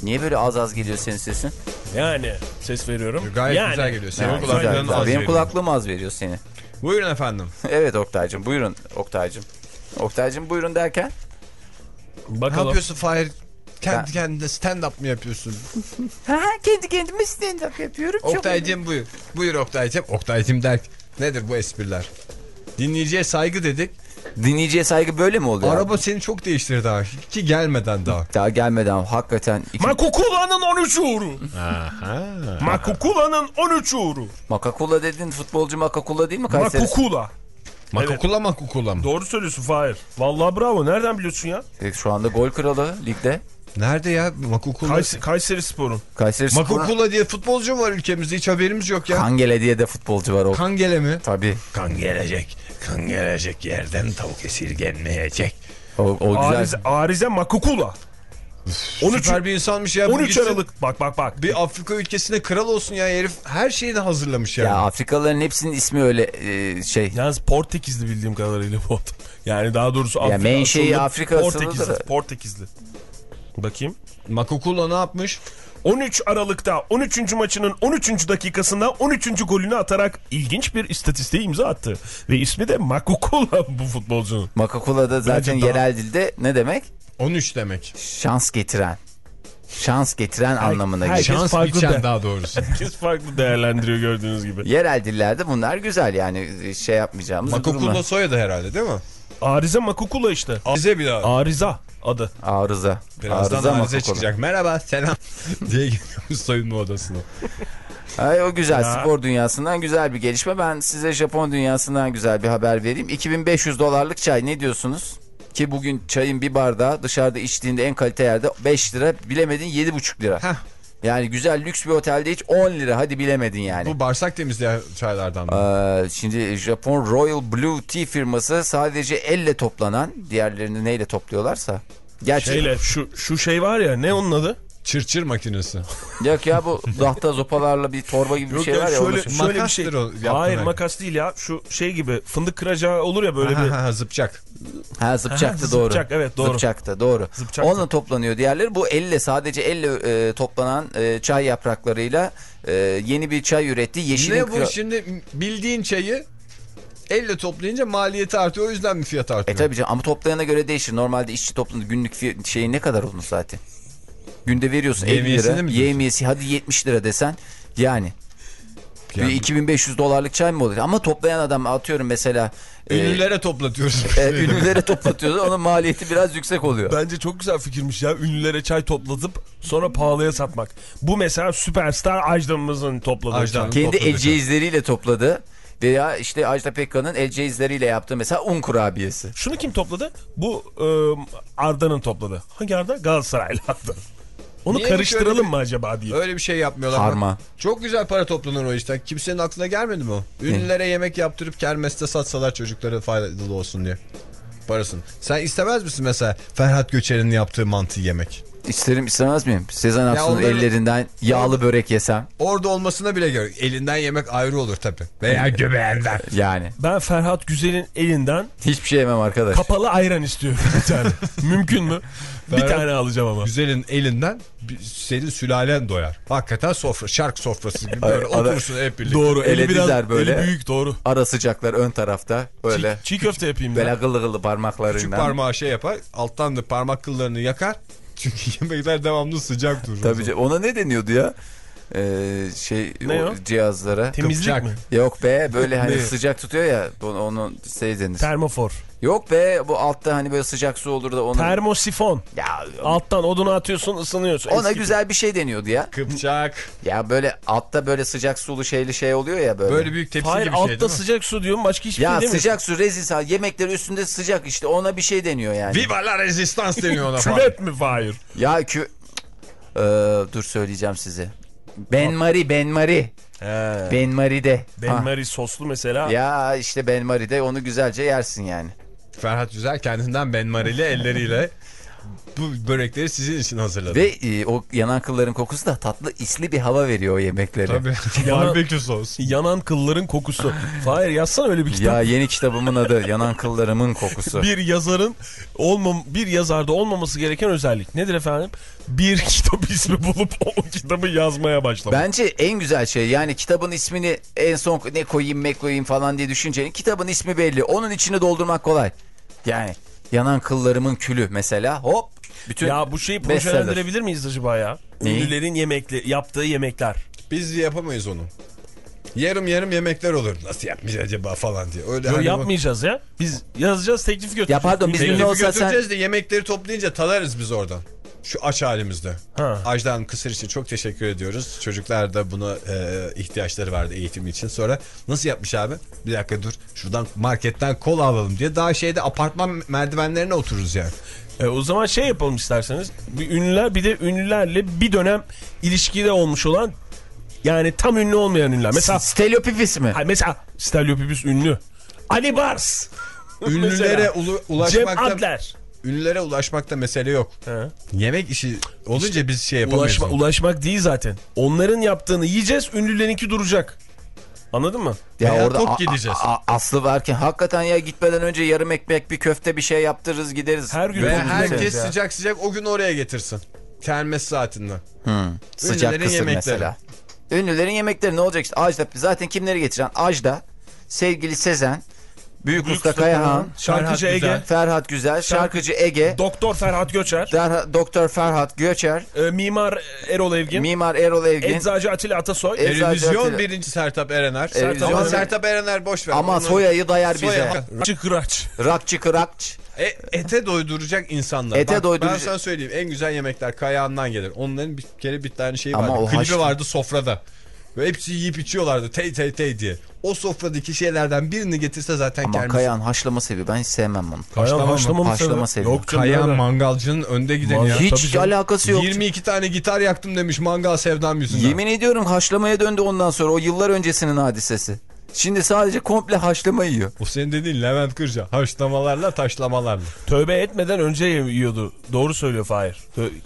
Niye böyle az az geliyor senin sesin? Yani. Ses veriyorum. Gayet yani. güzel geliyor. Senin Yani güzel. az Benim kulaklığım az veriyor seni. Buyurun efendim. *laughs* evet Oktay'cım buyurun Oktay'cım. Oktay'cım buyurun derken. Ne Bakalım. yapıyorsun Fahir? Kendi Ben- kendine stand up mı yapıyorsun? Ha, kendi kendime stand up yapıyorum. Çok Oktay'cım buyur. Buyur Oktay'cım. Oktay'cım der. Nedir bu espriler? Dinleyiciye saygı dedik. Dinleyiciye saygı böyle mi oluyor? Araba seni çok değiştirdi daha. Ki gelmeden daha. Daha gelmeden hakikaten. Iki... Makukula'nın 13 uğru. Makukula'nın 13 uğru. Makakula dedin futbolcu Makakula değil mi Kayseri? Makukula. Makukula makukula mı? Doğru söylüyorsun Fahir. Vallahi bravo. Nereden biliyorsun ya? Evet, Şu anda gol kralı ligde. Nerede ya Makukula? Kays Kayseri Spor'un. Kayseri Spor'un Makukula diye futbolcu mu var ülkemizde hiç haberimiz yok ya. Kangele diye de futbolcu var o. Kangele mi? Tabii. Kan gelecek. Kan gelecek yerden tavuk esirgenmeyecek. O, o güzel. Arize, Arize Makukula. 13, Süper bir insanmış ya. bu 13 gitsin Aralık. Bak bak bak. Bir Afrika ülkesine kral olsun ya herif. Her şeyini hazırlamış yani. Ya Afrikalıların hepsinin ismi öyle e, şey. Yalnız Portekizli bildiğim kadarıyla bu adam. Yani daha doğrusu Afrika menşei asıllı, Afrika Portekizli. Portekizli. Bakayım. Makukula ne yapmış? 13 Aralık'ta 13. maçının 13. dakikasında 13. golünü atarak ilginç bir istatistiğe imza attı. Ve ismi de Makukula *laughs* bu futbolcunun. Makakula da zaten Bence daha- yerel dilde ne demek? 13 demek. Şans getiren. Şans getiren anlamına herkes geliyor. Şans farklı biçen de. daha doğrusu. *laughs* Herkes farklı değerlendiriyor gördüğünüz gibi. Yerel dillerde bunlar güzel yani şey yapmayacağımız Makukula durumlar. soyadı herhalde değil mi? Arıza Makukula işte. Bize bir daha. Arıza adı. Arıza. Birazdan Arıza arıza Makukula. çıkacak. Merhaba selam *laughs* diye gidiyormuş soyunma odasına. Ay, o güzel Ya. spor dünyasından güzel bir gelişme. Ben size Japon dünyasından güzel bir haber vereyim. 2500 dolarlık çay ne diyorsunuz? Ki bugün çayın bir bardağı dışarıda içtiğinde en kalite yerde 5 lira bilemedin 7,5 lira. Heh. Yani güzel lüks bir otelde hiç 10 lira hadi bilemedin yani. Bu bağırsak temizleyen çaylardan mı? Ee, şimdi Japon Royal Blue Tea firması sadece elle toplanan diğerlerini neyle topluyorlarsa. Gerçi Şeyle şu şu şey var ya ne onun adı? Çırçır makinesi. yok ya bu dahta zopalarla bir torba gibi bir Yok şey ya var ya. şöyle, şöyle bir şey. O Hayır hareket. makas değil ya. Şu şey gibi fındık kıracağı olur ya böyle bir. Ha, ha, zıpçak. Ha zıpçaktı Ha, doğru. zıpçak, evet, doğru. Zıpçaktı doğru. Zıpçaktı. Onunla toplanıyor diğerleri. Bu elle sadece elle e, toplanan e, çay yapraklarıyla e, yeni bir çay üretti. Yeşilin Ne bu şimdi bildiğin çayı elle toplayınca maliyeti artıyor. O yüzden mi fiyat E artıyor? tabii canım ama toplayana göre değişir. Normalde işçi toplanır günlük şeyi ne kadar olur zaten? Günde veriyorsun 50 Yevmiyesini lira. Yevmiyesi hadi 70 lira desen yani. Yani- Bir 2500 dolarlık çay mı olur? Ama toplayan adam atıyorum mesela e, Ünlülere toplatıyoruz. e, ünlülere toplatıyordu. Onun maliyeti biraz yüksek oluyor. Bence çok güzel fikirmiş ya. Ünlülere çay toplatıp sonra pahalıya satmak. Bu mesela süperstar Ajda'mızın topladığı Ajda'nın çay. Kendi çay. ceyizleriyle topladı. Veya işte Ajda Pekkan'ın el ceyizleriyle yaptığı mesela un kurabiyesi. Şunu kim topladı? Bu e, Arda'nın topladı. Hangi Arda? Galatasaraylı Arda. Onu Niye karıştıralım bir- mı acaba diye. Öyle bir şey yapmıyorlar. Harma. Çok güzel para toplanır o işten. Kimsenin aklına gelmedi mi o? Ünlülere yemek yaptırıp kermeste satsalar çocuklara faydalı olsun diye. Parasını. Sen istemez misin mesela Ferhat Göçer'in yaptığı mantı yemek? İsterim istemez miyim? Sezen Aksu'nun ellerinden yağlı börek yesem. Orada olmasına bile gerek. Elinden yemek ayrı olur tabii. Veya göbeğinden. Yani. Ben Ferhat Güzel'in elinden Hiçbir şey yemem arkadaş. kapalı ayran istiyorum bir tane. *laughs* Mümkün mü? Bir tane alacağım ama. Güzelin elinden bir- senin sülalen doyar. Hakikaten sofra, şark sofrası gibi böyle Ay, ara- oturursun hep birlikte. Doğru. Eli Ele biraz böyle. eli büyük doğru. Ara sıcaklar ön tarafta. Böyle. Çiğ, çiğ köfte yapayım Böyle ben. gıllı gıllı Küçük parmaklarıyla. parmağı şey yapar, alttan da parmak kıllarını yakar. *laughs* Çünkü yemekler devamlı sıcak durur. Tabii. Ona ne deniyordu ya? Ee, şey Ne o o? cihazlara. Temizlik Kıpçak. mi? Yok be böyle hani sıcak tutuyor ya onu, onu şey denir. Termofor. Yok be bu altta hani böyle sıcak su olur da onu. Termosifon. ya Alttan odunu atıyorsun ısınıyorsun. ona Eski güzel bir şey deniyordu ya. Kıpçak. Ya böyle altta böyle sıcak sulu şeyli şey oluyor ya böyle. Böyle büyük tepsi Hayır gibi bir şey altta değil mi? sıcak su diyorum başka hiçbir ya şey demiyorsun. sıcak su rezil yemekler üstünde sıcak işte ona bir şey deniyor yani. Viva la resistance deniyor ona *laughs* falan. Küvet mi Fahir? Ya kü... Ee, dur söyleyeceğim size. Ben Marie, Ben Marie. He. Ben Marie'de. Ben Ha. Marie soslu mesela. Ya işte Ben Marie'de onu güzelce yersin yani. Ferhat Güzel kendinden benmarili elleriyle bu börekleri sizin için hazırladı. Ve e, o yanan kılların kokusu da tatlı isli bir hava veriyor o yemeklere. Tabii. *laughs* Barbekü sos. Yanan kılların kokusu. Fahir yazsana öyle bir kitap. Ya yeni kitabımın adı Yanan Kıllarımın Kokusu. *laughs* Bir yazarın olmam bir yazarda olmaması gereken özellik. Nedir efendim? Bir kitap ismi bulup o kitabı yazmaya başlamak. Bence en güzel şey yani kitabın ismini en son ne koyayım ne koyayım falan diye düşüncenin kitabın ismi belli. Onun içini doldurmak kolay. Yani yanan kıllarımın külü mesela hop. Bütün Ya bu şeyi projelendirebilir miyiz acaba ya? Neyi? Ünlülerin yemekli, yaptığı yemekler. Biz yapamayız onu. Yarım yarım yemekler olur. Nasıl yapmış acaba falan diye. Öyle Yo, hani yapmayacağız ya. Biz yazacağız teklif götüreceğiz. Ya pardon, biz ünlü olsa sen- de yemekleri toplayınca tadarız biz oradan. Şu aç halimizde. Ha. Ajda Hanım Kısır için çok teşekkür ediyoruz. Çocuklar da buna e, ihtiyaçları vardı eğitim için. Sonra nasıl yapmış abi? Bir dakika dur şuradan marketten kola alalım diye. Daha şeyde apartman merdivenlerine otururuz yani. E, o zaman şey yapalım isterseniz. Bir ünlüler bir de ünlülerle bir dönem ilişkide olmuş olan yani tam ünlü olmayan ünlüler. Mesela Stelopipis mi? Hayır, mesela Steliopipis ünlü. Ali Bars. Ünlülere ulu- Cem ulaşmakta Adler. Ünlülere ulaşmakta mesele yok. He. Yemek işi olunca biz şey yapamayız. Ulaşma, onu. ulaşmak değil zaten. Onların yaptığını yiyeceğiz, ünlülerinki duracak. Anladın mı? Veya tok gideceğiz. a- Aslı varken hakikaten ya gitmeden önce yarım ekmek bir köfte bir şey yaptırırız gideriz. Her gün Ve herkes ya. sıcak sıcak o gün oraya getirsin. Termes saatinden. Sıcak Ünlülerin kısır yemekleri. mesela. Ünlülerin yemekleri ne olacak işte Ajda zaten kimleri getiren Ajda, sevgili Sezen, Büyük, Usta Usta Kayahan, Şarkıcı Ferhat Ege, Güzel. Ferhat Güzel, şarkıcı Ege, Doktor Ferhat Göçer, Derha- Doktor Ferhat Göçer, e, Mimar Erol Evgin, Mimar Erol Evgin. Eczacı Atilla Atasoy. Televizyon Atilla. birinci Sertap Erener. Televizyon- Ama Sertap Erener boş ver. ama soyayı dayar bize. Soya- Çıkıraç. Rakçı kırakç. E, ete doyduracak insanlar. Ete Bak, doydurucu- Ben sana söyleyeyim en güzel yemekler kayağından gelir. Onların bir kere bir tane şeyi Ama vardı. Klibi haşlı- vardı sofrada. Ve hepsi yiyip içiyorlardı tey tey tey diye. O sofradaki şeylerden birini getirse zaten Ama kendisi. Kayahan haşlama seviyor. Ben hiç sevmem bunu. Kayan haşlama mı Haşlama sever? seviyor. Yok nereden? mangalcının önde gideni ya. Tabii Hiç canım. alakası yok. 22 tane gitar yaktım demiş mangal sevdam yüzünden. Yemin ediyorum haşlamaya döndü ondan sonra. O yıllar öncesinin hadisesi. Şimdi sadece komple haşlama yiyor. O senin dediğin Levent Kırca. Haşlamalarla taşlamalarla. Tövbe etmeden önce yiyordu. Doğru söylüyor Fahir.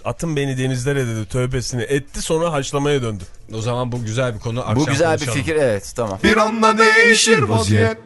Atın beni denizlere dedi tövbesini etti sonra haşlamaya döndü. O zaman bu güzel bir konu. Akşam Bu güzel bir konuşalım. fikir evet tamam. Bir anda değişir vaziyet